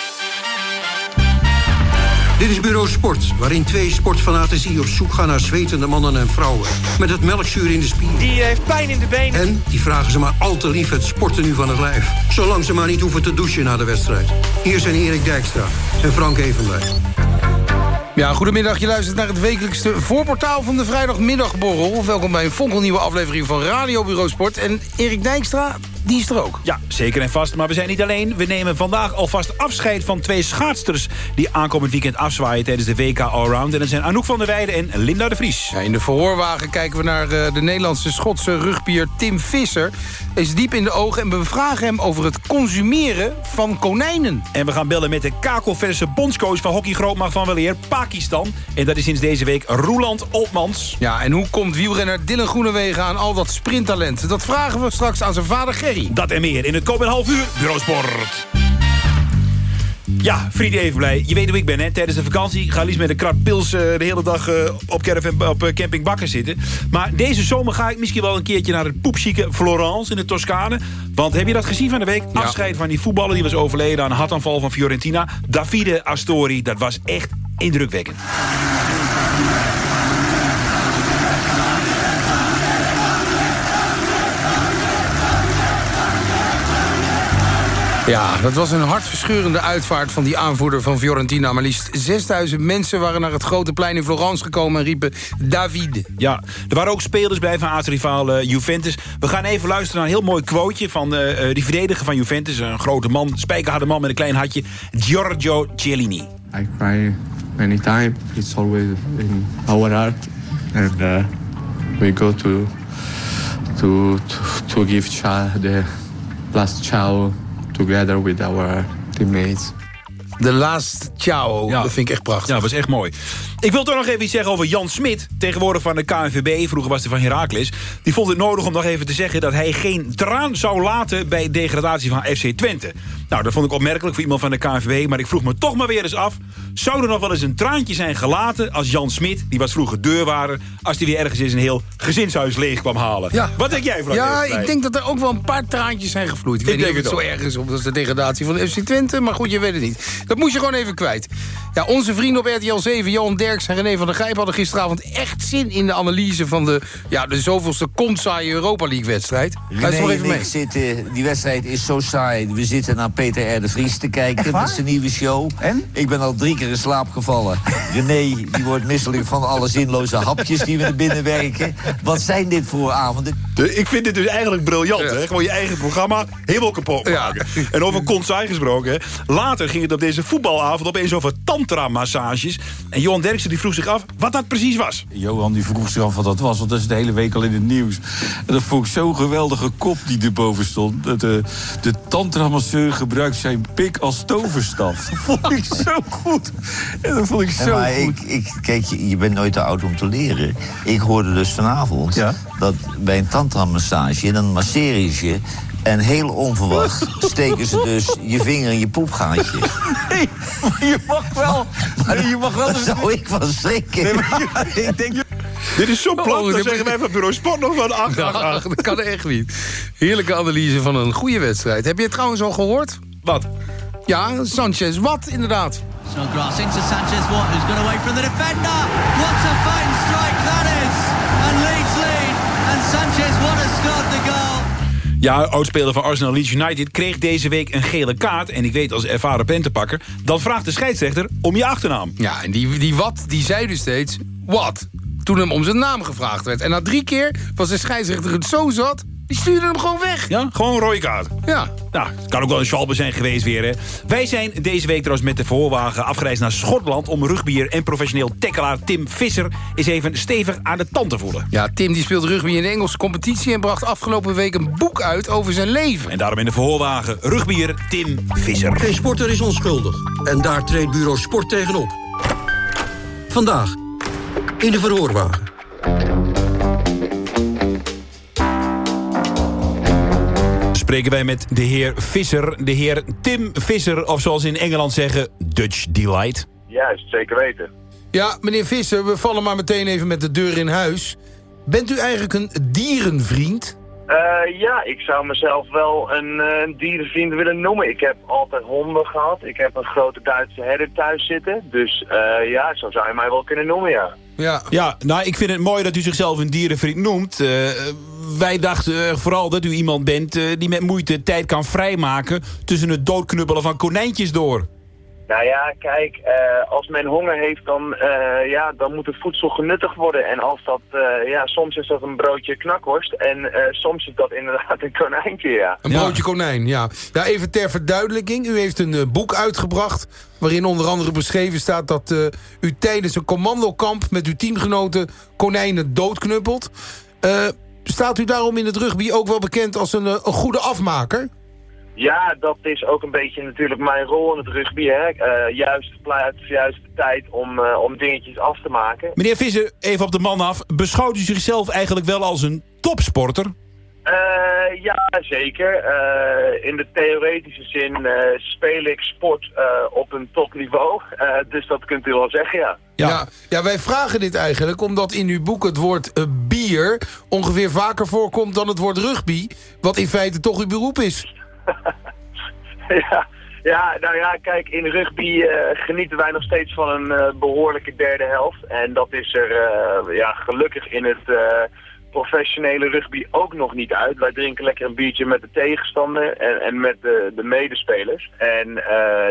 Dit is Bureau Sport, waarin twee sportfanatici op zoek gaan naar zwetende mannen en vrouwen. Met het melkzuur in de spier. Die heeft pijn in de benen. En die vragen ze maar al te lief het sporten nu van het lijf. Zolang ze maar niet hoeven te douchen na de wedstrijd. Hier zijn Erik Dijkstra en Frank Evenblij. Ja, goedemiddag. Je luistert naar het wekelijkste voorportaal van de vrijdagmiddagborrel. Welkom bij een fonkelnieuwe aflevering van Radio Bureau Sport. En Erik Dijkstra, die is er ook. Ja, zeker en vast. Maar we zijn niet alleen. We nemen vandaag alvast afscheid van twee schaatsters... die aankomend weekend afzwaaien tijdens de WK Allround. En dat zijn Anouk van der Weijden en Linda de Vries. Ja, in de verhoorwagen kijken we naar uh, de Nederlandse Schotse rugbier Tim Visser. Is diep in de ogen en we vragen hem over het consumeren van konijnen. En we gaan bellen met de kakelverse bondscoach van hockey Grootmacht van Weleer, Pakistan. En dat is sinds deze week Roeland Oltmans. Ja, en hoe komt wielrenner Dylan Groenewegen aan al dat sprinttalent? Dat vragen we straks aan zijn vader Dat en meer in het komende half uur Bureau Sport. Ja, Friede Evenblij. Je weet hoe ik ben, hè? Tijdens de vakantie ga liefst met een krat pils uh, de hele dag uh, op, caravan, op uh, camping Bakker zitten. Maar deze zomer ga ik misschien wel een keertje naar het poepchique Florence in de Toscane. Want heb je dat gezien van de week? Ja. Afscheid van die voetballer die was overleden aan een hartaanval van Fiorentina. Davide Astori, dat was echt indrukwekkend. Ja, dat was een hartverscheurende uitvaart van die aanvoerder van Fiorentina. Maar liefst 6000 mensen waren naar het grote plein in Florence gekomen... en riepen Davide. Ja, er waren ook spelers bij van aartsrivaal uh, Juventus. We gaan even luisteren naar een heel mooi quoteje... van uh, die verdediger van Juventus, een grote man... spijkerharde man met een klein hatje, Giorgio Cielini. I cry many times. It's always in our heart. And uh, we go to, to, to, to give the last ciao together with our teammates. De last ciao, ja. dat vind ik echt prachtig. Ja, dat was echt mooi. Ik wil toch nog even iets zeggen over Jan Smit. Tegenwoordig van de KNVB, vroeger was hij van Heracles. Die vond het nodig om nog even te zeggen... dat hij geen traan zou laten bij degradatie van FC Twente. Nou, dat vond ik opmerkelijk voor iemand van de KNVB. Maar ik vroeg me toch maar weer eens af... zou er nog wel eens een traantje zijn gelaten als Jan Smit... die was vroeger deurwaarder... als die weer ergens eens een heel gezinshuis leeg kwam halen. Ja. Wat denk jij, Frank? Ja, ik denk dat er ook wel een paar traantjes zijn gevloeid. Ik, ik weet niet of het, het zo erg is, of dat is de degradatie van FC Twente. Maar goed, je weet het niet. Dat moest je gewoon even kwijt. Ja, onze vrienden op RTL 7, Johan Derks en René van der Gijp... hadden gisteravond echt zin in de analyse van de, ja, de zoveelste kontsaaie Europa League-wedstrijd. Luister maar even en mee. ik zitten, die wedstrijd is zo saai. We zitten naar Peter R. de Vries te kijken. Dat is een nieuwe show. En? Ik ben al drie keer in slaap gevallen. René, die wordt misselijk van alle zinloze hapjes die we er binnen werken. Wat zijn dit voor avonden? De- ik vind dit dus eigenlijk briljant, hè? Gewoon je eigen programma helemaal kapot maken. En over konsaai gesproken? Later ging het op deze voetbalavond opeens over tantra-massages. En Johan Die vroeg zich af wat dat precies was. Johan die vroeg zich af wat dat was, want dat is de hele week al in het nieuws. En dat vond ik zo'n geweldige kop die erboven stond. Dat de, de tantramasseur gebruikt zijn pik als toverstaf. Dat vond ik zo goed. En dat vond ik Ja, zo maar goed. ik, ik, kijk, je, je bent nooit te oud om te leren. Ik hoorde dus vanavond dat bij een tantra-massage... dan masseer je je en heel onverwacht steken ze dus je vinger in je poepgaatje. Nee, maar je mag wel... Nee, je mag wel... Daar zou ik van schrikken. Nee, maar je- ik denk... Dit is zo plat, Oh, dan zeggen wij van Bureau Sport nog van ach, ach, ach. Dat kan echt niet. Heerlijke analyse van een goede wedstrijd. Heb je het trouwens al gehoord? Wat? Ja, Sanchez Wat, inderdaad. Snodgrass into Sanchez Watt, who's got away from the defender. What a fine strike that is! And Leeds lead, and Sanchez Watt has scored the goal. Ja, oudspeler van Arsenal Leeds United kreeg deze week een gele kaart. En ik weet als ervaren pentenpakker... dan vraagt de scheidsrechter om je achternaam. Ja, en die, die Wat, die zei dus steeds... Wat? Toen hem om zijn naam gevraagd werd. En na drie keer was de scheidsrechter het zo zat... die stuurde hem gewoon weg. Ja, gewoon een rode kaart. Ja. Nou, het kan ook wel een Schalbe zijn geweest weer, hè. Wij zijn deze week trouwens met de verhoorwagen afgereisd naar Schotland... om rugbier en professioneel tackelaar Tim Visser... eens even stevig aan de tand te voelen. Ja, Tim die speelt rugby in de Engelse competitie... en bracht afgelopen week een boek uit over zijn leven. En daarom in de verhoorwagen rugbier Tim Visser. Geen sporter is onschuldig. En daar treedt bureau Sport tegenop. Vandaag in de verhoorwagen. Spreken wij met de heer Visser, de heer Tim Visser... of zoals ze in Engeland zeggen, Dutch Delight. Juist, zeker weten. Ja, meneer Visser, we vallen maar meteen even met de deur in huis. Bent u eigenlijk een dierenvriend? Eh, ja, ik zou mezelf wel een, eh, een dierenvriend willen noemen. Ik heb altijd honden gehad. Ik heb een grote Duitse herder thuis zitten. Dus eh, ja, zo zou je mij wel kunnen noemen, ja. Ja. ja, nou, ik vind het mooi dat u zichzelf een dierenvriend noemt. Eh, wij dachten eh, vooral dat u iemand bent eh, die met moeite tijd kan vrijmaken... tussen het doodknuppelen van konijntjes door. Nou ja, kijk, eh, als men honger heeft, dan, eh, ja, dan moet het voedsel genuttigd worden. En als dat, eh, ja, soms is dat een broodje knakworst en eh, soms is dat inderdaad een konijntje, ja. Een broodje konijn, ja. ja. Even ter verduidelijking. U heeft een boek uitgebracht... waarin onder andere beschreven staat dat eh, u tijdens een commandokamp... met uw teamgenoten konijnen doodknuppelt. Eh, staat u daarom in het rugby ook wel bekend als een, een goede afmaker? Ja, dat is ook een beetje natuurlijk mijn rol in het rugby, hè. Eh, juist plaats, juiste tijd om, eh, om dingetjes af te maken. Meneer Visser, even op de man af. Beschouwt u zichzelf eigenlijk wel als een topsporter? Eh, ja, zeker. Eh, in de theoretische zin eh, speel ik sport eh, op een topniveau. Eh, dus dat kunt u wel zeggen, ja. Ja. ja, wij vragen dit eigenlijk omdat in uw boek het woord bier... ongeveer vaker voorkomt dan het woord rugby... wat in feite toch uw beroep is. ja, ja, nou ja, kijk, in rugby eh, genieten wij nog steeds van een eh, behoorlijke derde helft. En dat is er eh, ja, gelukkig in het professionele rugby ook nog niet uit. Wij drinken lekker een biertje met de tegenstander en, en met de, de medespelers. En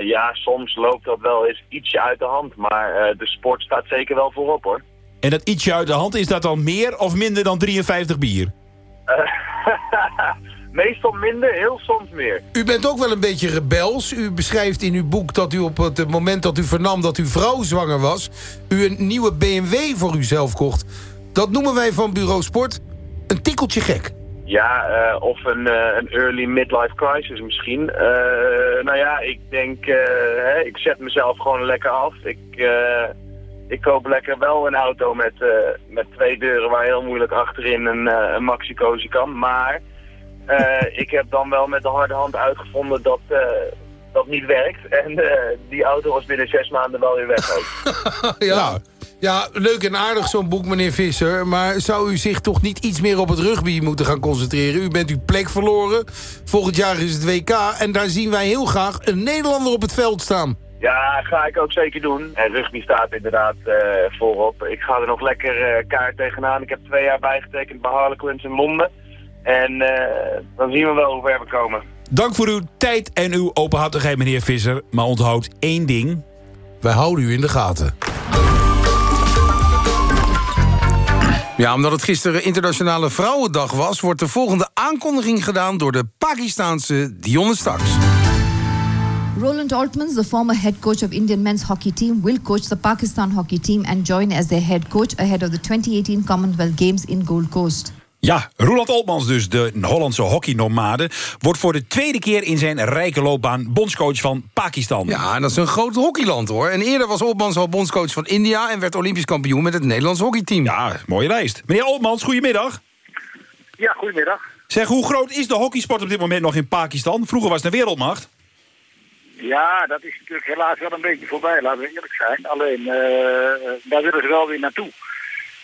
ja, soms loopt dat wel eens ietsje uit de hand, maar de sport staat zeker wel voorop hoor. En dat ietsje uit de hand, is dat dan meer of minder dan 53 bier? Meestal minder, heel soms meer. U bent ook wel een beetje rebels. U beschrijft in uw boek dat u op het moment dat u vernam dat uw vrouw zwanger was... u een nieuwe BMW voor uzelf kocht. Dat noemen wij van Bureau Sport een tikkeltje gek. Ja, eh, of een, eh, een early midlife crisis misschien. Eh, nou ja, ik denk, hè, ik zet mezelf gewoon lekker af. Ik, ik koop lekker wel een auto met, met twee deuren waar heel moeilijk achterin een, een maxi-cozy kan. Maar ik heb dan wel met de harde hand uitgevonden dat eh, dat niet werkt. En eh, die auto was binnen zes maanden wel weer weg ook. ja. ja, leuk en aardig zo'n boek, meneer Visser. Maar zou u zich toch niet iets meer op het rugby moeten gaan concentreren? U bent uw plek verloren. Volgend jaar is het WK. En daar zien wij heel graag een Nederlander op het veld staan. Ja, ga ik ook zeker doen. En rugby staat inderdaad uh, voorop. Ik ga er nog lekker uh, kaart tegenaan. Ik heb twee jaar bijgetekend bij Harlequins in Londen. En uh, dan zien we wel hoe ver we komen. Dank voor uw tijd en uw openhartigheid, meneer Visser. Maar onthoud één ding. Wij houden u in de gaten. Ja, omdat het gisteren Internationale Vrouwendag was... wordt de volgende aankondiging gedaan door de Pakistaanse Dionne Staks. Roland Altmans, the former head coach of Indian men's hockey team, will coach the Pakistan hockey team and join as their head coach ahead of the 2018 Commonwealth Games in Gold Coast. Ja, Roland Altmans dus, de Hollandse hockeynomade... wordt voor de tweede keer in zijn rijke loopbaan bondscoach van Pakistan. Ja, en dat is een groot hockeyland, hoor. En eerder was Altmans al bondscoach van India... en werd olympisch kampioen met het Nederlands hockeyteam. Ja, mooie lijst. Meneer Altmans, goedemiddag. Ja, goedemiddag. Zeg, hoe groot is de hockeysport op dit moment nog in Pakistan? Vroeger was het een wereldmacht. Ja, dat is natuurlijk helaas wel een beetje voorbij, laten we eerlijk zijn. Alleen, uh, daar willen ze wel weer naartoe.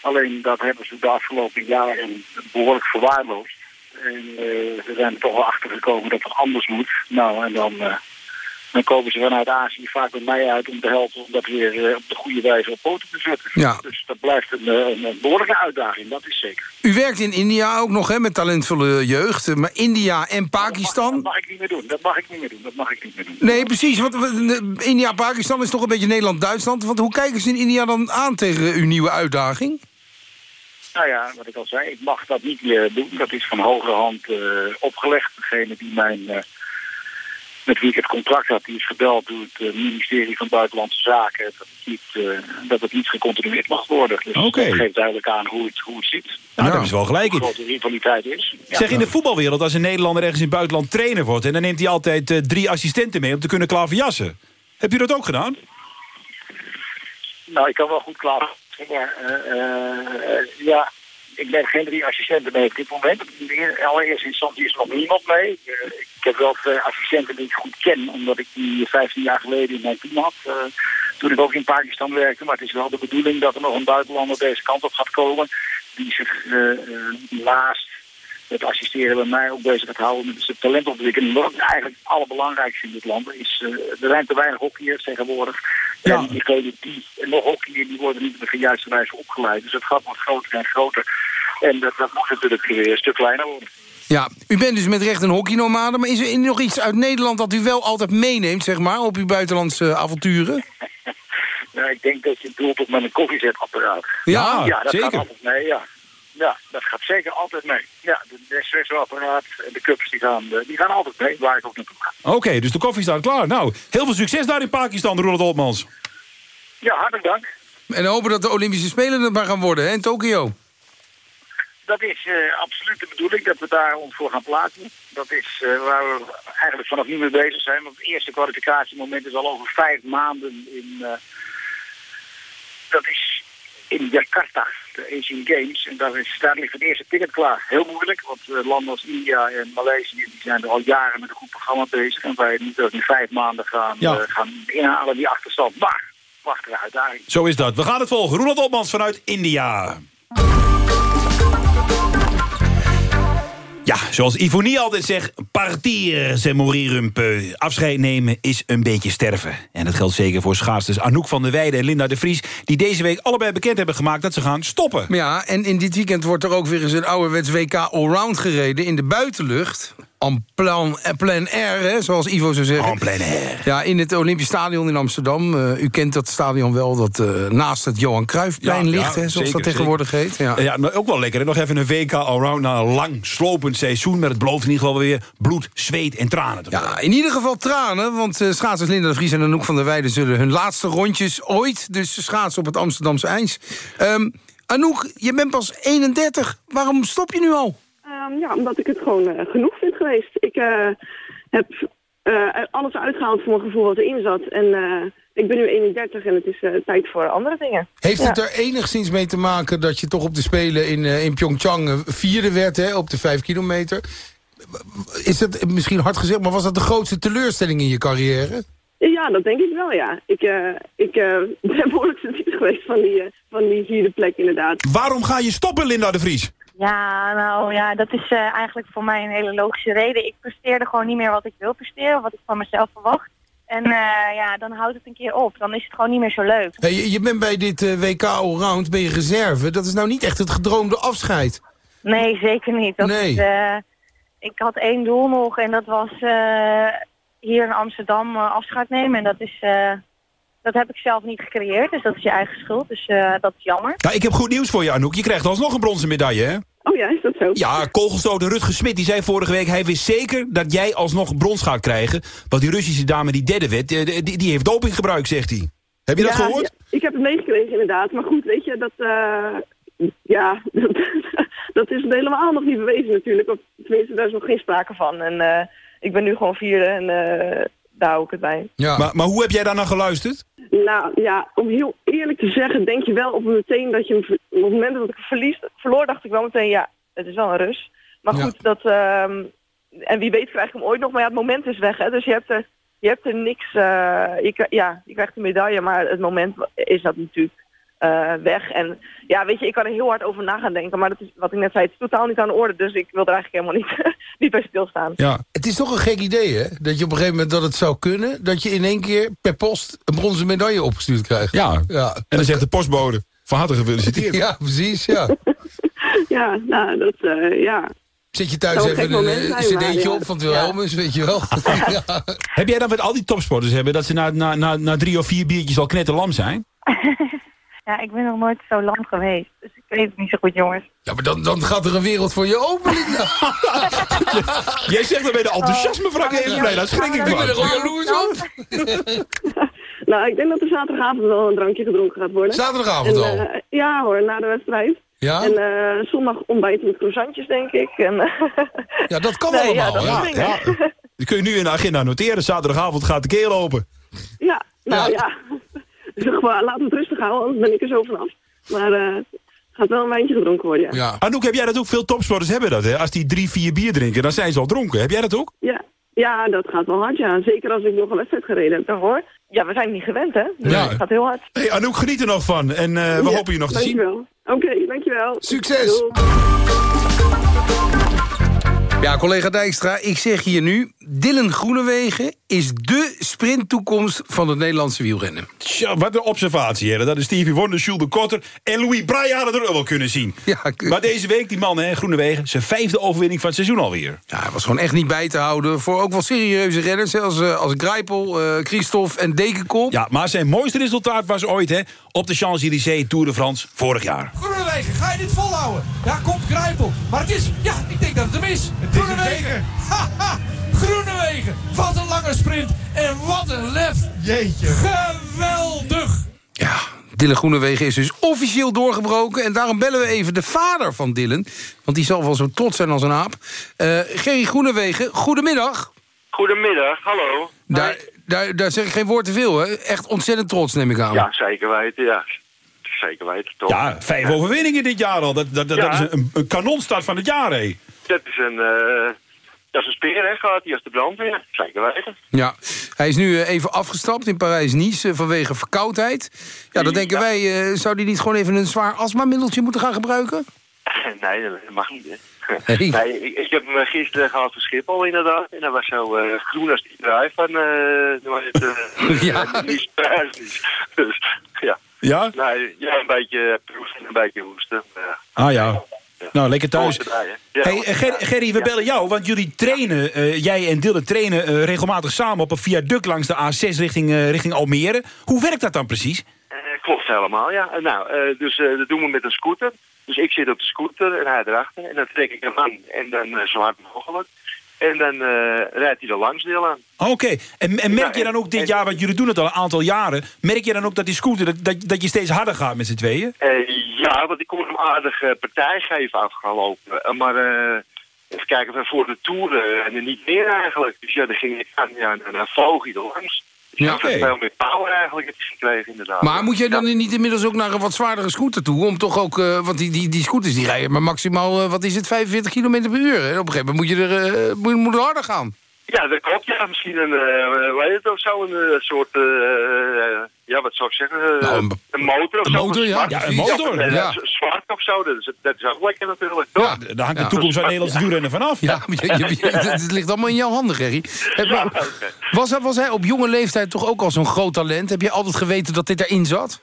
Alleen dat hebben ze de afgelopen jaren behoorlijk verwaarloosd. En uh, ze zijn er toch wel achter gekomen dat het anders moet. Nou, en dan, uh, dan komen ze vanuit Azië vaak met mij uit om te helpen om dat weer uh, op de goede wijze op poten te zetten. Ja. Dus dat blijft een, een, behoorlijke uitdaging, dat is zeker. U werkt in India ook nog hè, met talentvolle jeugd. Maar India en Pakistan... Dat mag, dat mag ik niet meer doen, dat mag ik niet meer doen, dat mag ik niet meer doen. Nee, precies, want India Pakistan is toch een beetje Nederland-Duitsland. Want hoe kijken ze in India dan aan tegen uw nieuwe uitdaging? Nou ja, wat ik al zei, ik mag dat niet meer doen. Dat is van hoge hand uh, opgelegd. Degene die mijn, uh, met wie ik het contract had, die is gebeld door het uh, ministerie van Buitenlandse Zaken. Dat het niet, dat het niet gecontinueerd mag worden. Dus okay. dat geeft duidelijk aan hoe het, hoe het zit. Nou, ja. dat is wel gelijk. Hoe grote rivaliteit is. Ja. Zeg, in de voetbalwereld, als een Nederlander ergens in het buitenland trainer wordt... en dan neemt hij altijd drie assistenten mee om te kunnen klaverjassen. Heb je dat ook gedaan? Nou, ik kan wel goed klaar. Maar uh, uh, ja, ik neem geen drie assistenten mee op dit moment. In allereerste instantie is er nog niemand mee. Uh, ik heb wel twee assistenten die ik goed ken, omdat ik die 15 jaar geleden in mijn team had. toen ik ook in Pakistan werkte. Maar het is wel de bedoeling dat er nog een buitenlander deze kant op gaat komen. Die zich naast het assisteren bij mij ook bezig gaat houden met zijn talentontwikkeling. Wat eigenlijk het allerbelangrijkste in dit land is. er zijn te weinig hockeyers tegenwoordig. Ja. En diegenen die nog hockeyen, die worden niet op de juiste wijze opgeleid. Dus het gaat wordt groter en groter. En dat, dat moet natuurlijk weer een stuk kleiner worden. Ja, u bent dus met recht een hockeynomade. Maar is er nog iets uit Nederland dat u wel altijd meeneemt, zeg maar, op uw buitenlandse avonturen? nou, ik denk dat je bedoelt op met een koffiezetapparaat. Ja, ja dat zeker. gaat altijd mee, ja. Ja, dat gaat zeker altijd mee. Ja, de espresso-apparaat en de cups die gaan, die gaan altijd mee, waar ik ook naartoe ga. Oké, okay, dus de koffie staat klaar. Nou, heel veel succes daar in Pakistan, Roland Oltmans. Ja, hartelijk dank. En hopen dat de Olympische Spelen het maar gaan worden, hè, in Tokio. Dat is uh, absoluut de bedoeling, dat we daar ons voor gaan plaatsen. Dat is uh, waar we eigenlijk vanaf nu mee bezig zijn. Want het eerste kwalificatiemoment is al over vijf maanden in... Uh, dat is in Jakarta, de Asian Games. En daar, is, daar ligt het eerste ticket klaar. Heel moeilijk, want uh, landen als India en Maleisië... die zijn er al jaren met een goed programma bezig. En wij moeten dat in vijf maanden gaan, Ja. uh, gaan inhalen, die achterstand. Maar, prachtige uitdaging. Zo is dat. We gaan het volgen. Roland Opmans vanuit India. Ja, zoals Ivonie altijd zegt, partir, c'est mourir un peu. Afscheid nemen is een beetje sterven. En dat geldt zeker voor schaatsers Anouk van der Weijden en Linda de Vries... die deze week allebei bekend hebben gemaakt dat ze gaan stoppen. Ja, en in dit weekend wordt er ook weer eens een ouderwets WK Allround gereden... in de buitenlucht. En plan, en plein air, hè, zoals Ivo zou zeggen. En plein air. Ja, in het Olympisch Stadion in Amsterdam. Uh, u kent dat stadion wel, dat uh, naast het Johan Cruijffplein Ja, ligt, ja, hè, zoals zeker, dat tegenwoordig heet. Ja. Ja, nou, ook wel lekker. hè. Nog even een WK Allround na een lang slopend seizoen... maar het belooft in ieder geval weer bloed, zweet en tranen te Ja, in ieder geval tranen, want uh, schaatsers Linda de Vries en Anouk van der Weijden... zullen hun laatste rondjes ooit dus schaatsen op het Amsterdamse IJs. Um, Anouk, je bent pas 31. Waarom stop je nu al? Um, ja, omdat ik het gewoon uh, genoeg vind geweest. Ik uh, heb uh, alles uitgehaald voor mijn gevoel wat erin zat. En ik ben nu 31 en het is tijd voor andere dingen. Heeft ja. het er enigszins mee te maken dat je toch op de Spelen in, in Pyeongchang vierde werd hè, op de vijf kilometer? Is het misschien hard gezegd, maar was dat de grootste teleurstelling in je carrière? Ja, dat denk ik wel, ja. Ik, uh, ik uh, ben behoorlijk sensitief geweest van die, uh, van die vierde plek, inderdaad. Waarom ga je stoppen, Linda de Vries? Ja, nou ja, dat is eigenlijk voor mij een hele logische reden. Ik presteerde gewoon niet meer wat ik wil presteren, wat ik van mezelf verwacht. En eh, ja, dan houdt het een keer op. Dan is het gewoon niet meer zo leuk. Hey, je, je bent bij dit eh, WK Allround, ben je reserve. Dat is nou niet echt het gedroomde afscheid. Nee, zeker niet. Dat Nee. Is, eh, ik had één doel nog en dat was eh, hier in Amsterdam eh, afscheid nemen. En dat, is, eh, dat heb ik zelf niet gecreëerd, dus dat is je eigen schuld. Dus eh, dat is jammer. Nou, ik heb goed nieuws voor je, Anouk. Je krijgt alsnog een bronzen medaille, hè? Oh ja, is dat zo? Ja, kogelstoter Rutger Smit die zei vorige week... hij wist zeker dat jij alsnog brons gaat krijgen. Want die Russische dame die derde werd, eh, die, die heeft doping gebruikt, zegt hij. Heb je dat Ja, gehoord? ja, ik heb het meegekregen inderdaad. Maar goed, weet je, dat... eh, ja, dat, dat is helemaal nog niet bewezen natuurlijk. Of, tenminste, daar is nog geen sprake van. En eh, ik ben nu gewoon vierde en eh, daar hou ik het bij. Maar, maar hoe heb jij daar naar geluisterd? Nou ja, om heel eerlijk te zeggen, denk je wel op het meteen dat je hem op het moment dat ik verlies, verloor, dacht ik wel meteen, ja, het is wel een rus. Maar Ja. goed, dat, ehm, en wie weet krijg ik hem ooit nog, maar ja, het moment is weg, hè. Dus je hebt er, je hebt er niks, eh, je, ja, je krijgt een medaille, maar het moment is dat natuurlijk eh, weg. En ja, weet je, ik kan er heel hard over na gaan denken, maar dat is, wat ik net zei, het is totaal niet aan de orde, dus ik wil er eigenlijk helemaal niet, niet bij stilstaan. Ja. Het is toch een gek idee, hè? Dat je op een gegeven moment dat het zou kunnen... dat je in één keer per post een bronzen medaille opgestuurd krijgt. Ja, ja. en dan zegt de postbode... van harte gefeliciteerd. ja, precies, ja. Ja, nou, dat, eh, ja. Zet je thuis een even een moment eh, cd'tje ja. op van het Wilhelmus, weet je wel. ja. Heb jij dat met al die topsporters hebben... dat ze na, na, na, na drie of vier biertjes al knetterlam zijn? Ja, ik ben nog nooit zo lang geweest, dus ik weet het niet zo goed, jongens. Ja, maar dan, dan gaat er een wereld voor je open, Linda. Jij zegt dan bij de enthousiasme, Frank Oh. Daar schrik ik Ik ben er van. gewoon jaloers op. Nou, ik denk dat er zaterdagavond wel een drankje gedronken gaat worden. Zaterdagavond En, al? eh, ja hoor, na de wedstrijd. Ja? En eh, zondag ontbijten met croissantjes, denk ik. En, ja, dat kan nee, allemaal, Ja, dat ja, ja. Kun je nu in de agenda noteren. Zaterdagavond gaat de keel open. Ja, nou ja. We het rustig houden, anders ben ik er zo vanaf. Maar eh gaat wel een wijntje gedronken worden, ja. Anouk, heb jij dat ook? Veel topsporters hebben dat, hè? Als die drie, vier bier drinken, dan zijn ze al dronken. Heb jij dat ook? Ja, ja dat gaat wel hard, ja. Zeker als ik nog een wedstrijd gereden heb daarvoor. Ja, we zijn niet gewend, hè. Dus Ja. het gaat heel hard. Hey, Anouk, geniet er nog van. En eh, we Ja, hopen je nog te zien. dankjewel. Oké, dankjewel. Succes! Ja, collega Dijkstra, ik zeg hier nu... Dylan Groenewegen is dé sprinttoekomst van het Nederlandse wielrennen. Tja, wat een observatie, hè. Dat is Stevie Wonder, Jules de Kotter en Louis Braille hadden er ook wel kunnen zien. maar deze week, die man, hè, Groenewegen, zijn vijfde overwinning van het seizoen alweer. Ja, hij was gewoon echt niet bij te houden voor ook wel serieuze renners... als, eh, als Grijpel, eh Christophe en Dekenkop. Ja, maar zijn mooiste resultaat was ooit, hè, op de Champs-Élysées Tour de France vorig jaar. Groenewegen, ga je dit volhouden? Ja, komt Grijpel. Maar het is, ja, ik denk dat het hem is. Groenewegen. Haha, Groenewegen. Wat een lange sprint. En wat een lef. Jeetje. Geweldig. Dylan Groenewegen is dus officieel doorgebroken... en daarom bellen we even de vader van Dylan... want die zal wel zo trots zijn als een aap. Eh Gerry Groenewegen, goedemiddag. Goedemiddag, hallo. Daar, daar, daar zeg ik geen woord te veel, hè? Echt ontzettend trots, neem ik aan. Ja, zeker weten, ja. Zeker weten, toch? Ja, vijf overwinningen dit jaar al. Dat, dat, dat, Ja. dat is een, een kanonstart van het jaar, hè. Dat is een, eh, dat is een speer, hè, gaat hij als de brandweer. Zeker weten. Ja, hij is nu eh, even afgestapt in Parijs-Nice eh, vanwege verkoudheid. Ja, dan denken wij, eh, zou hij niet gewoon even een zwaar astma-middeltje moeten gaan gebruiken? nee, dat mag niet, hè. Nee. Nee, ik, ik heb hem eh, gisteren gehad voor Schiphol, inderdaad. En dat was zo eh, groen als die draai van... eh het, eh, Ja. eh, Nice, Parijs-Nice. Dus, ja. Ja? Nee, ja, een beetje proesten, een beetje hoesten. Ah ja. Nou, lekker thuis. Erbij. Ja, hey, eh, Ger-. Gerry, we Ja. bellen jou, want jullie trainen, eh, jij en Dylan trainen eh, regelmatig samen op een viaduct langs de A6 richting, richting Almere. Hoe werkt dat dan precies? Klopt helemaal, ja. Nou, dus dat doen we met een scooter. Dus ik zit op de scooter en hij erachter. En dan trek ik hem aan en dan zo hard mogelijk. En dan eh, rijdt hij er langs aan. Oké, en, en merk Ja, je dan ook dit en- jaar, want jullie doen het al een aantal jaren... merk je dan ook dat die scooter, dat, dat, dat je steeds harder gaat met z'n tweeën? Eh, ja, want ik kon hem aardig eh, partij geven afgelopen. Eh, maar eh, even kijken, voor de Tour eh, niet meer eigenlijk. Dus ja, dan ging ik aan, ja, dan, dan vloog hij er langs. Ja, oké. veel meer power eigenlijk heb ik gekregen inderdaad. Maar moet jij dan niet inmiddels ook naar een wat zwaardere scooter toe? Om toch ook, eh, want die, die, die scooters die rijden maar maximaal, eh, wat is het, 45 km per uur. Hè? Op een gegeven moment moet je er, eh, moet, moet er harder gaan. Ja, dat klopt. Ja, misschien een, eh heet het of zo, een soort, ja, wat zou ik zeggen, eh, Nou, een- een motor of een zo. motor, ja. een motor, ja. Zwart, of zo. Dat is, dat is ook lekker natuurlijk. Ja? Daar hangt de toekomst van Nederlandse wielrennen vanaf. Ja, het ligt allemaal in jouw handen, Gerry. Maar Was, hij- was hij op jonge leeftijd toch ook al zo'n groot talent? Heb je altijd geweten dat dit erin zat?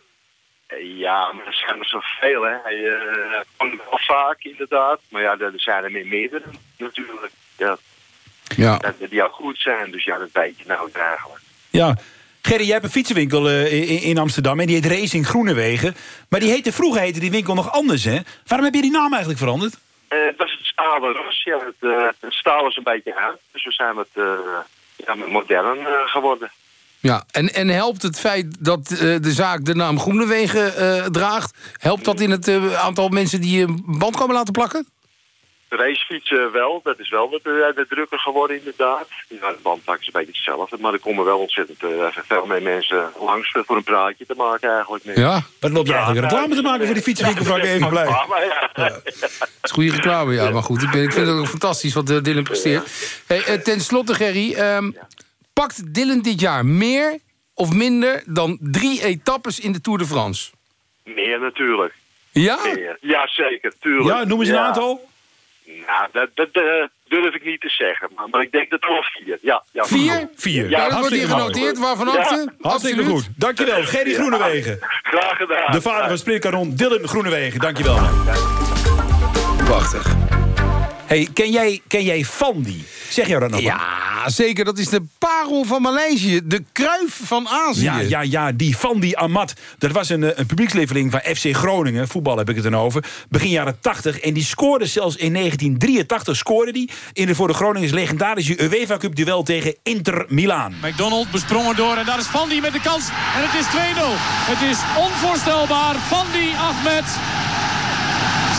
Ja, maar er zijn er zoveel, hè. Hij eh, kon wel vaak, inderdaad. Maar ja, er zijn er meer meerdere natuurlijk. Ja. Ja. Dat, die ook goed zijn, dus ja, dat weet je nou eigenlijk. Ja. Gerry, jij hebt een fietsenwinkel eh, in, in Amsterdam en die heet Racing Groenewegen. Maar die heette, vroeger heette die winkel nog anders, hè? Waarom heb je die naam eigenlijk veranderd? Eh, het was het stalen ros, ja. Het, eh, het staal is een beetje uit. Dus we zijn wat, eh, ja, wat modern eh, geworden. Ja, en, en helpt het feit dat eh, de zaak de naam Groenewegen eh, draagt... helpt dat in het aantal mensen die een band komen laten plakken? De racefietsen wel, dat is wel wat eh, de drukker geworden inderdaad. Ja, de bandpak is een beetje hetzelfde, maar er komen wel ontzettend eh, veel meer mensen langs voor een praatje te maken eigenlijk. nu. Ja. Wat loopt eigenlijk reclame te maken voor die fietsenwinkel, vraag ik even blij. Ja, maar ja. Dat is goede reclame, ja. Maar goed, ik, ben, ik vind het ook fantastisch wat eh, Dylan presteert. Hey, eh, ten slotte, Gerry. ehm, pakt Dylan dit jaar meer of minder dan drie etappes in de Tour de France? Meer natuurlijk. Ja? Meer. Ja, zeker, tuurlijk. Ja, noem eens een Ja. aantal. Nou, dat, dat eh, durf ik niet te zeggen, maar, maar ik denk dat er wel vier. Ja, ja, Vier? Vier. Ja, dat wordt hier genoteerd. Waarvan Ja. acte? Hartstikke Absoluut. goed. Dankjewel. Gerry Groenewegen. Graag gedaan. De vader van Sprintkanon, Dylan Groenewegen. Dankjewel. Prachtig. Hey, ken jij, ken jij Fandi? Zeg jou dat nog? wat? Ja, zeker. Dat is de parel van Maleisië. De kruif van Azië. Ja, ja, ja, die Fandi Amat. Dat was een, eh, een publiekslieveling van FC Groningen. Voetbal heb ik het dan over. Begin jaren 80. En die scoorde zelfs in 1983 scoorde die in de voor de Groningers legendarische UEFA Cup duel tegen Inter Milaan. McDonald besprongen door en daar is Fandi met de kans. En het is 2-0. Het is onvoorstelbaar. Fandi Ahmed.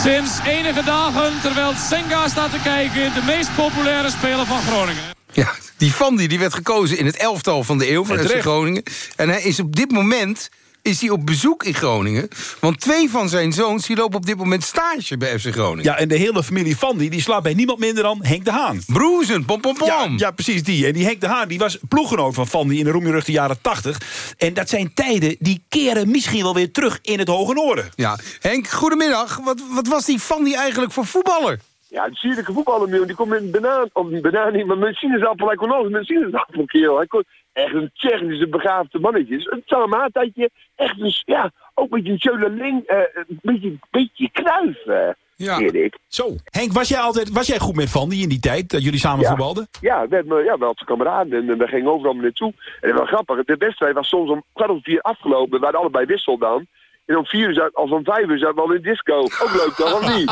Sinds enige dagen, terwijl Senga staat te kijken... de meest populaire speler van Groningen. Ja, die Fandi die werd gekozen in het elftal van de eeuw van FC. Groningen. En hij is op dit moment is hij op bezoek in Groningen. Want twee van zijn zoons die lopen op dit moment stage bij FC Groningen. Ja, en de hele familie Fandi die slaapt bij niemand minder dan Henk de Haan. Broezen, pom pom pom. Ja, ja, precies die. En die Henk de Haan die was ploeggenoot van Fandi in de Roemjerug de jaren 80. En dat zijn tijden die keren misschien wel weer terug in het Hoge Noorden. Ja. Henk, goedemiddag. Wat, wat was die Fandi eigenlijk voor voetballer? Ja, die sierlijke voetballer, jongen, die komt met een banaan, of een banaan niet, maar met sinaasappel, hij kon alles met sinaasappel, kerel. Hij kon echt een Tsjechische begaafde mannetjes. Een Salamaatje, echt een, ja, ook een beetje een Tjöleling, eh een beetje, beetje kruif, eh Ja. Erik. Zo. Henk, was jij, altijd, was jij goed met Fandi in die tijd, dat jullie samen Ja. voetbalden? Ja, we, hebben, ja, we hadden kameraden en we gingen overal naartoe. En dat was grappig, de wedstrijd was soms om kwart over vier afgelopen, we waren allebei wissel dan. En om vier uur, zat- of om vijf uur zaten we al in disco. Ook leuk toch, of niet?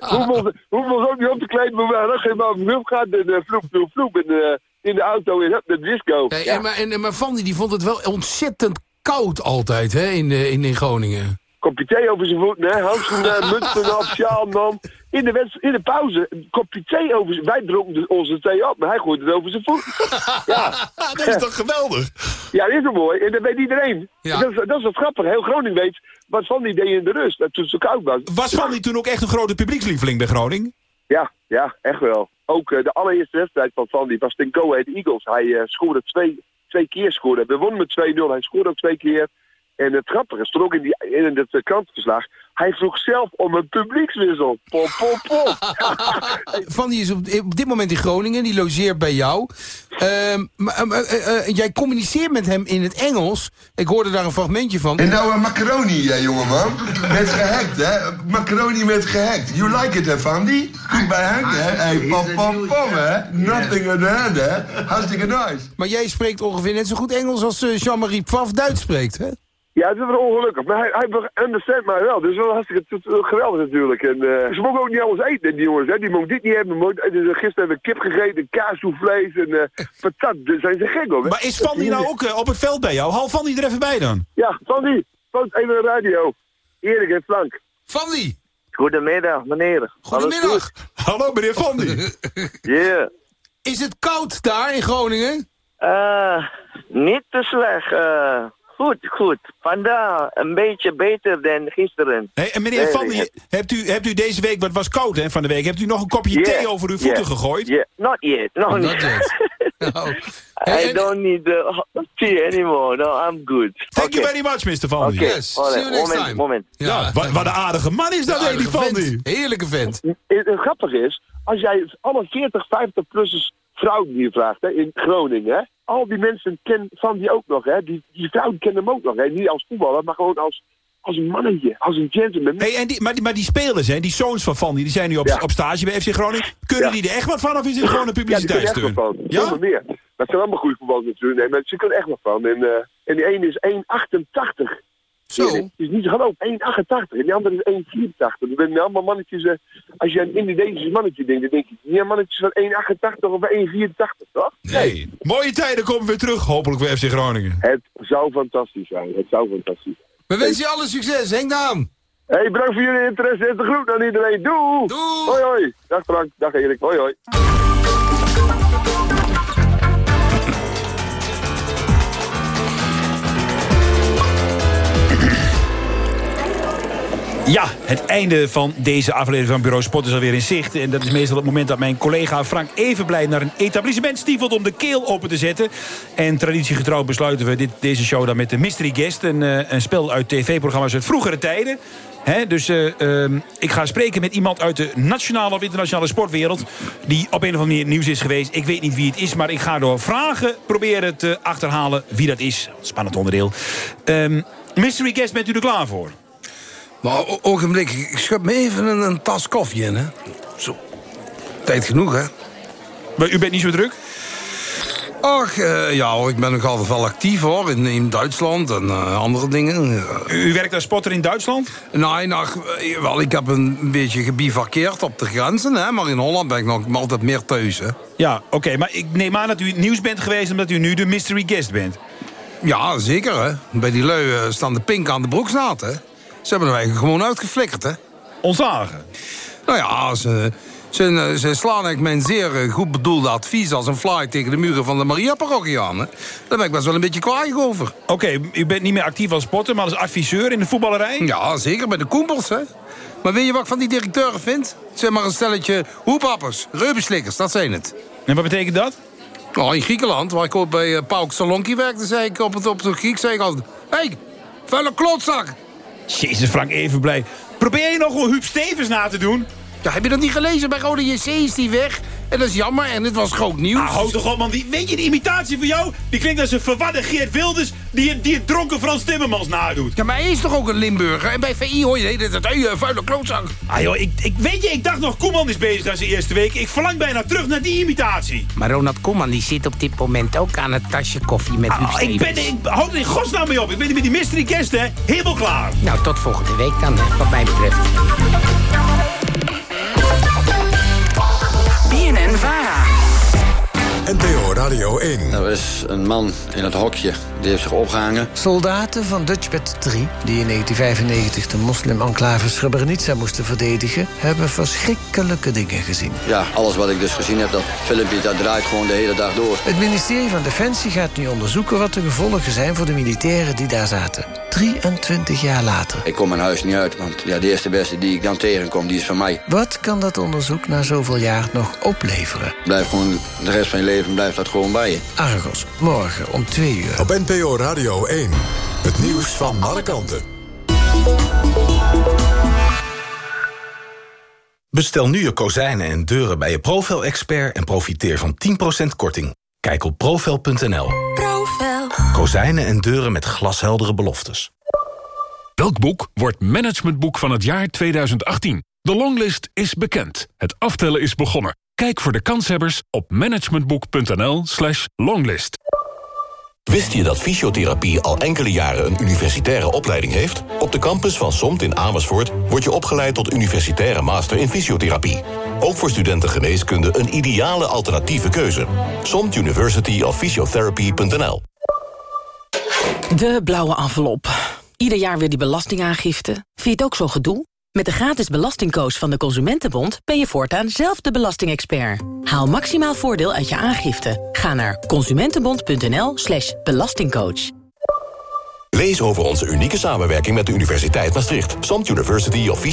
hoeven hoeven ons ook niet op te kleden, maar we hadden geen maar op gaat en uh, vloep, vloep, vloep in de, in de auto en hup, de disco. Nee, Ja. en, maar, en, maar die vond het wel ontzettend koud altijd hè, in, eh, in, in Groningen. Kopje thee over zijn voeten, hè? Handschoenen, mutsen op, sjaal, man. In de, in de pauze, kopje thee over zijn... Wij dronken dus onze thee op, maar hij gooide het over zijn voet. ja. dat is toch geweldig? Ja, dat is wel mooi. En dat weet iedereen. Ja. Dat, is, dat is wat grappig. Heel Groningen weet wat van die deed in de rust. Toen zo koud was. Was Fandi toen ook echt een grote publiekslieveling bij Groningen? Ja, ja, echt wel. Ook eh, de allereerste wedstrijd van Van die was ten Go Ahead Eagles. Hij eh, scoorde twee, twee keer. Scoorde. We wonnen met 2-0. Hij scoorde ook twee keer. En het grappige stond ook in, die, in het uh, krantenverslag. Hij vroeg zelf om een publiekswissel. Pop, pop, pop. Fandi is op, op dit moment in Groningen, die logeert bij jou. Ehm, maar, eh, eh, eh, jij communiceert met hem in het Engels. Ik hoorde daar een fragmentje van. En nou een macaroni, hè, jongeman. Met gehackt, hè. Macaroni met gehackt. You like it, hè, Fandi? Goed bij Henk, hè. Hey, pom, pom, pom, hè. Nothing on the hand, hè. Hartstikke nice. Maar jij spreekt ongeveer net zo goed Engels als eh, Jean-Marie Pfaff Duits spreekt, hè? Ja, het is wel ongelukkig. Maar hij, hij understandt mij wel. Dus wel hartstikke geweldig natuurlijk. En, eh, ze mogen ook niet alles eten, die jongens. Hè. Die mogen dit niet hebben. Dus, eh, gisteren hebben we kip gegeten, kaassoufflees en eh patat. Daar zijn ze gek op. hè. Maar is Fandi nou ook op het veld bij jou? Haal Fandi er even bij dan. Ja, Fandi. Fandi, even de radio. Erik en Frank. Fandi! Goedemiddag, meneer. Goedemiddag. Hallo, meneer Fandi. Ja. Is het koud daar in Groningen? Eh, niet te slecht. eh goed, goed. Vandaag een beetje beter dan gisteren. Hey, en meneer Van, hebt u, hebt u deze week, wat was koud hè, van de week... hebt u nog een kopje Yeah, thee over uw voeten yeah, gegooid? Yeah, not yet. No, Not not yet. Oh. I don't need the tea anymore. No, I'm good. Thank you very much, Mr. Van. Okay, Yes, see you next moment, time. moment. Ja, wat, wat een aardige man is dat, Ja, hè, die aardige Van. Heerlijke vent. Het, het grappige is, als jij alle 40, 50-plussers vrouwen hier vraagt hè, in Groningen, hè, al die mensen kennen van die ook nog. Hè, die, die vrouwen kennen hem ook nog. Hè, niet als voetballer, maar gewoon als, als een mannetje, als een gentleman. Hey, en die, maar, die, maar die spelers, hè, die zoons van Van, die zijn nu op, Ja. op stage bij FC Groningen. Kunnen Ja. die er echt wat van of is het gewoon een Ja, die kunnen echt publiciteitssteun? wat van. Meer. Dat zijn allemaal goede voetballers natuurlijk. Nee, maar ze kunnen echt wat van. En, eh, en die ene is 1,88. Zo. Het is niet te geloven, 1,88. En die andere is 1,84. Dat zijn allemaal mannetjes. eh, als je aan een Indonesisch mannetje denkt, dan denk je niet aan mannetjes van 1,88 of 1,84, toch? Nee. Mooie tijden komen weer terug, hopelijk voor FC Groningen. Het zou fantastisch zijn. Het zou fantastisch zijn. We wensen je alle succes. Henk Daan. Hey, bedankt voor jullie interesse en de groet aan iedereen. Doei! Doei! Hoi, hoi. Dag Frank. Dag Erik. Hoi, hoi. Ja, het einde van deze aflevering van Bureau Sport is alweer in zicht. En dat is meestal het moment dat mijn collega Frank Evenblij... naar een etablissement stiefelt om de keel open te zetten. En traditiegetrouw besluiten we dit, deze show dan met de Mystery Guest. Een, eh, een spel uit tv-programma's uit vroegere tijden. Dus eh, ehm, ik ga spreken met iemand uit de nationale of internationale sportwereld... die op een of andere manier nieuws is geweest. Ik weet niet wie het is, maar ik ga door vragen proberen te achterhalen wie dat is. Spannend onderdeel. Ehm, Mystery Guest, bent u er klaar voor? Maar ogenblik, ik schub me even een, een tas koffie in, hè. Zo. Tijd genoeg, hè. Maar u bent niet zo druk? Ach, eh, ja hoor, ik ben nog altijd wel actief hoor, in, in Duitsland en eh, andere dingen. U, werkt als spotter in Duitsland? Nee, nou, eh, wel, ik heb een beetje gebivakkeerd op de grenzen, hè, maar in Holland ben ik nog altijd meer thuis, hè. Ja, oké, maar ik neem aan dat u nieuws bent geweest... omdat u nu de mystery guest bent. Ja, zeker, hè. Bij die lui staan de pink aan de broekslaat, hè. Ze hebben hem eigenlijk gewoon uitgeflikkerd, hè. Ontslagen? Nou ja, ze, ze, ze slaan eigenlijk mijn zeer goed bedoelde advies... als een fly tegen de muren van de Maria-parochie aan, hè. Daar ben ik best wel een beetje kwaad over. Oké, u bent niet meer actief als spotter, maar als adviseur in de voetballerij? Ja, zeker, bij de Koempels, hè. Maar weet je wat ik van die directeuren vind? Zeg maar een stelletje hoepappers, reubenslikkers, dat zijn het. En wat betekent dat? Nou, in Griekenland, waar ik ook bij uh, Pauk Salonki werkte... zei ik op het, op het Griek, zei ik altijd... Hé, hey, vuile klotzak! Jezus, Frank, even blij. Probeer je nog wel Huub Stevens na te doen? Ja, heb je dat niet gelezen? Bij Rode JC is die weg. En dat is jammer, en dit was groot nieuws. Ah, houd toch op, man. Die, weet je, de imitatie van jou... die klinkt als een verwarde Geert Wilders... die, die een dronken Frans Timmermans nadoet. Ja, maar hij is toch ook een Limburger? En bij VI hoor je tijd... Hé, hey, vuile klootzak. Ah joh, ik, ik, weet je, ik dacht nog... Koeman is bezig aan zijn eerste week. Ik verlang bijna terug naar die imitatie. Maar Ronald Koeman die zit op dit moment ook aan het tasje koffie met Ah, ik ben, ik houd er in godsnaam mee op. Ik ben met die mystery guest, hè. Helemaal klaar. Nou, tot volgende week dan, hè, wat mij betreft. BNN Vara. NPO Radio 1. Er is een man in het hokje, die heeft zich opgehangen. Soldaten van Dutchbat 3, die in 1995 de moslim-enclave Srebrenica moesten verdedigen, hebben verschrikkelijke dingen gezien. Ja, alles wat ik dus gezien heb, dat filmpje, dat draait gewoon de hele dag door. Het ministerie van Defensie gaat nu onderzoeken wat de gevolgen zijn voor de militairen die daar zaten. 23 jaar later. Ik kom mijn huis niet uit, want ja, de eerste beste die ik dan tegenkom, die is van mij. Wat kan dat onderzoek na zoveel jaar nog opleveren? Blijf gewoon de rest van je leven blijft dat gewoon bij je. Argos, morgen om 2 uur. Op NPO Radio 1. Het nieuws van alle kanten. Bestel nu je kozijnen en deuren bij je Profel-expert... en profiteer van 10% korting. Kijk op profel.nl. Profel. Kozijnen en deuren met glasheldere beloftes. Welk boek wordt managementboek van het jaar 2018? De longlist is bekend. Het aftellen is begonnen. Kijk voor de kanshebbers op managementboek.nl slash longlist. Wist je dat fysiotherapie al enkele jaren een universitaire opleiding heeft? Op de campus van SOMT in Amersfoort word je opgeleid tot universitaire master in fysiotherapie. Ook voor studenten geneeskunde een ideale alternatieve keuze. SOMT University of Physiotherapy.nl De blauwe envelop. Ieder jaar weer die belastingaangifte. Vind je het ook zo gedoe? Met de gratis belastingcoach van de Consumentenbond... ben je voortaan zelf de belastingexpert. Haal maximaal voordeel uit je aangifte. Ga naar consumentenbond.nl slash belastingcoach. Lees over onze unieke samenwerking met de Universiteit Maastricht. Samt University of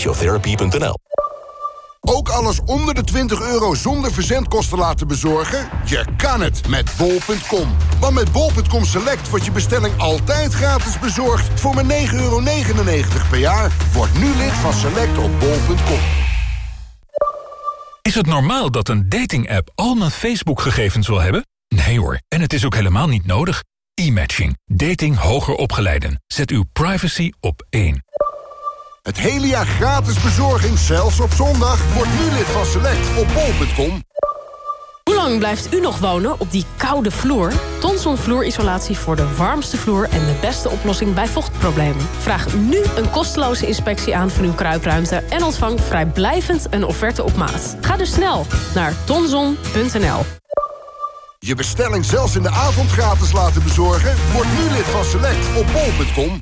Ook alles onder de 20 euro zonder verzendkosten laten bezorgen? Je kan het met bol.com. Want met bol.com Select wordt je bestelling altijd gratis bezorgd... voor maar 9,99 euro per jaar. Word nu lid van Select op bol.com. Is het normaal dat een dating-app al mijn Facebook-gegevens wil hebben? Nee hoor, en het is ook helemaal niet nodig. E-matching. Dating hoger opgeleiden. Zet uw privacy op één. Het hele jaar gratis bezorging, zelfs op zondag. Word nu lid van Select op bol.com. Hoe lang blijft u nog wonen op die koude vloer? Tonson vloerisolatie voor de warmste vloer en de beste oplossing bij vochtproblemen. Vraag nu een kosteloze inspectie aan van uw kruipruimte... en ontvang vrijblijvend een offerte op maat. Ga dus snel naar tonson.nl. Je bestelling zelfs in de avond gratis laten bezorgen? Word nu lid van Select op bol.com.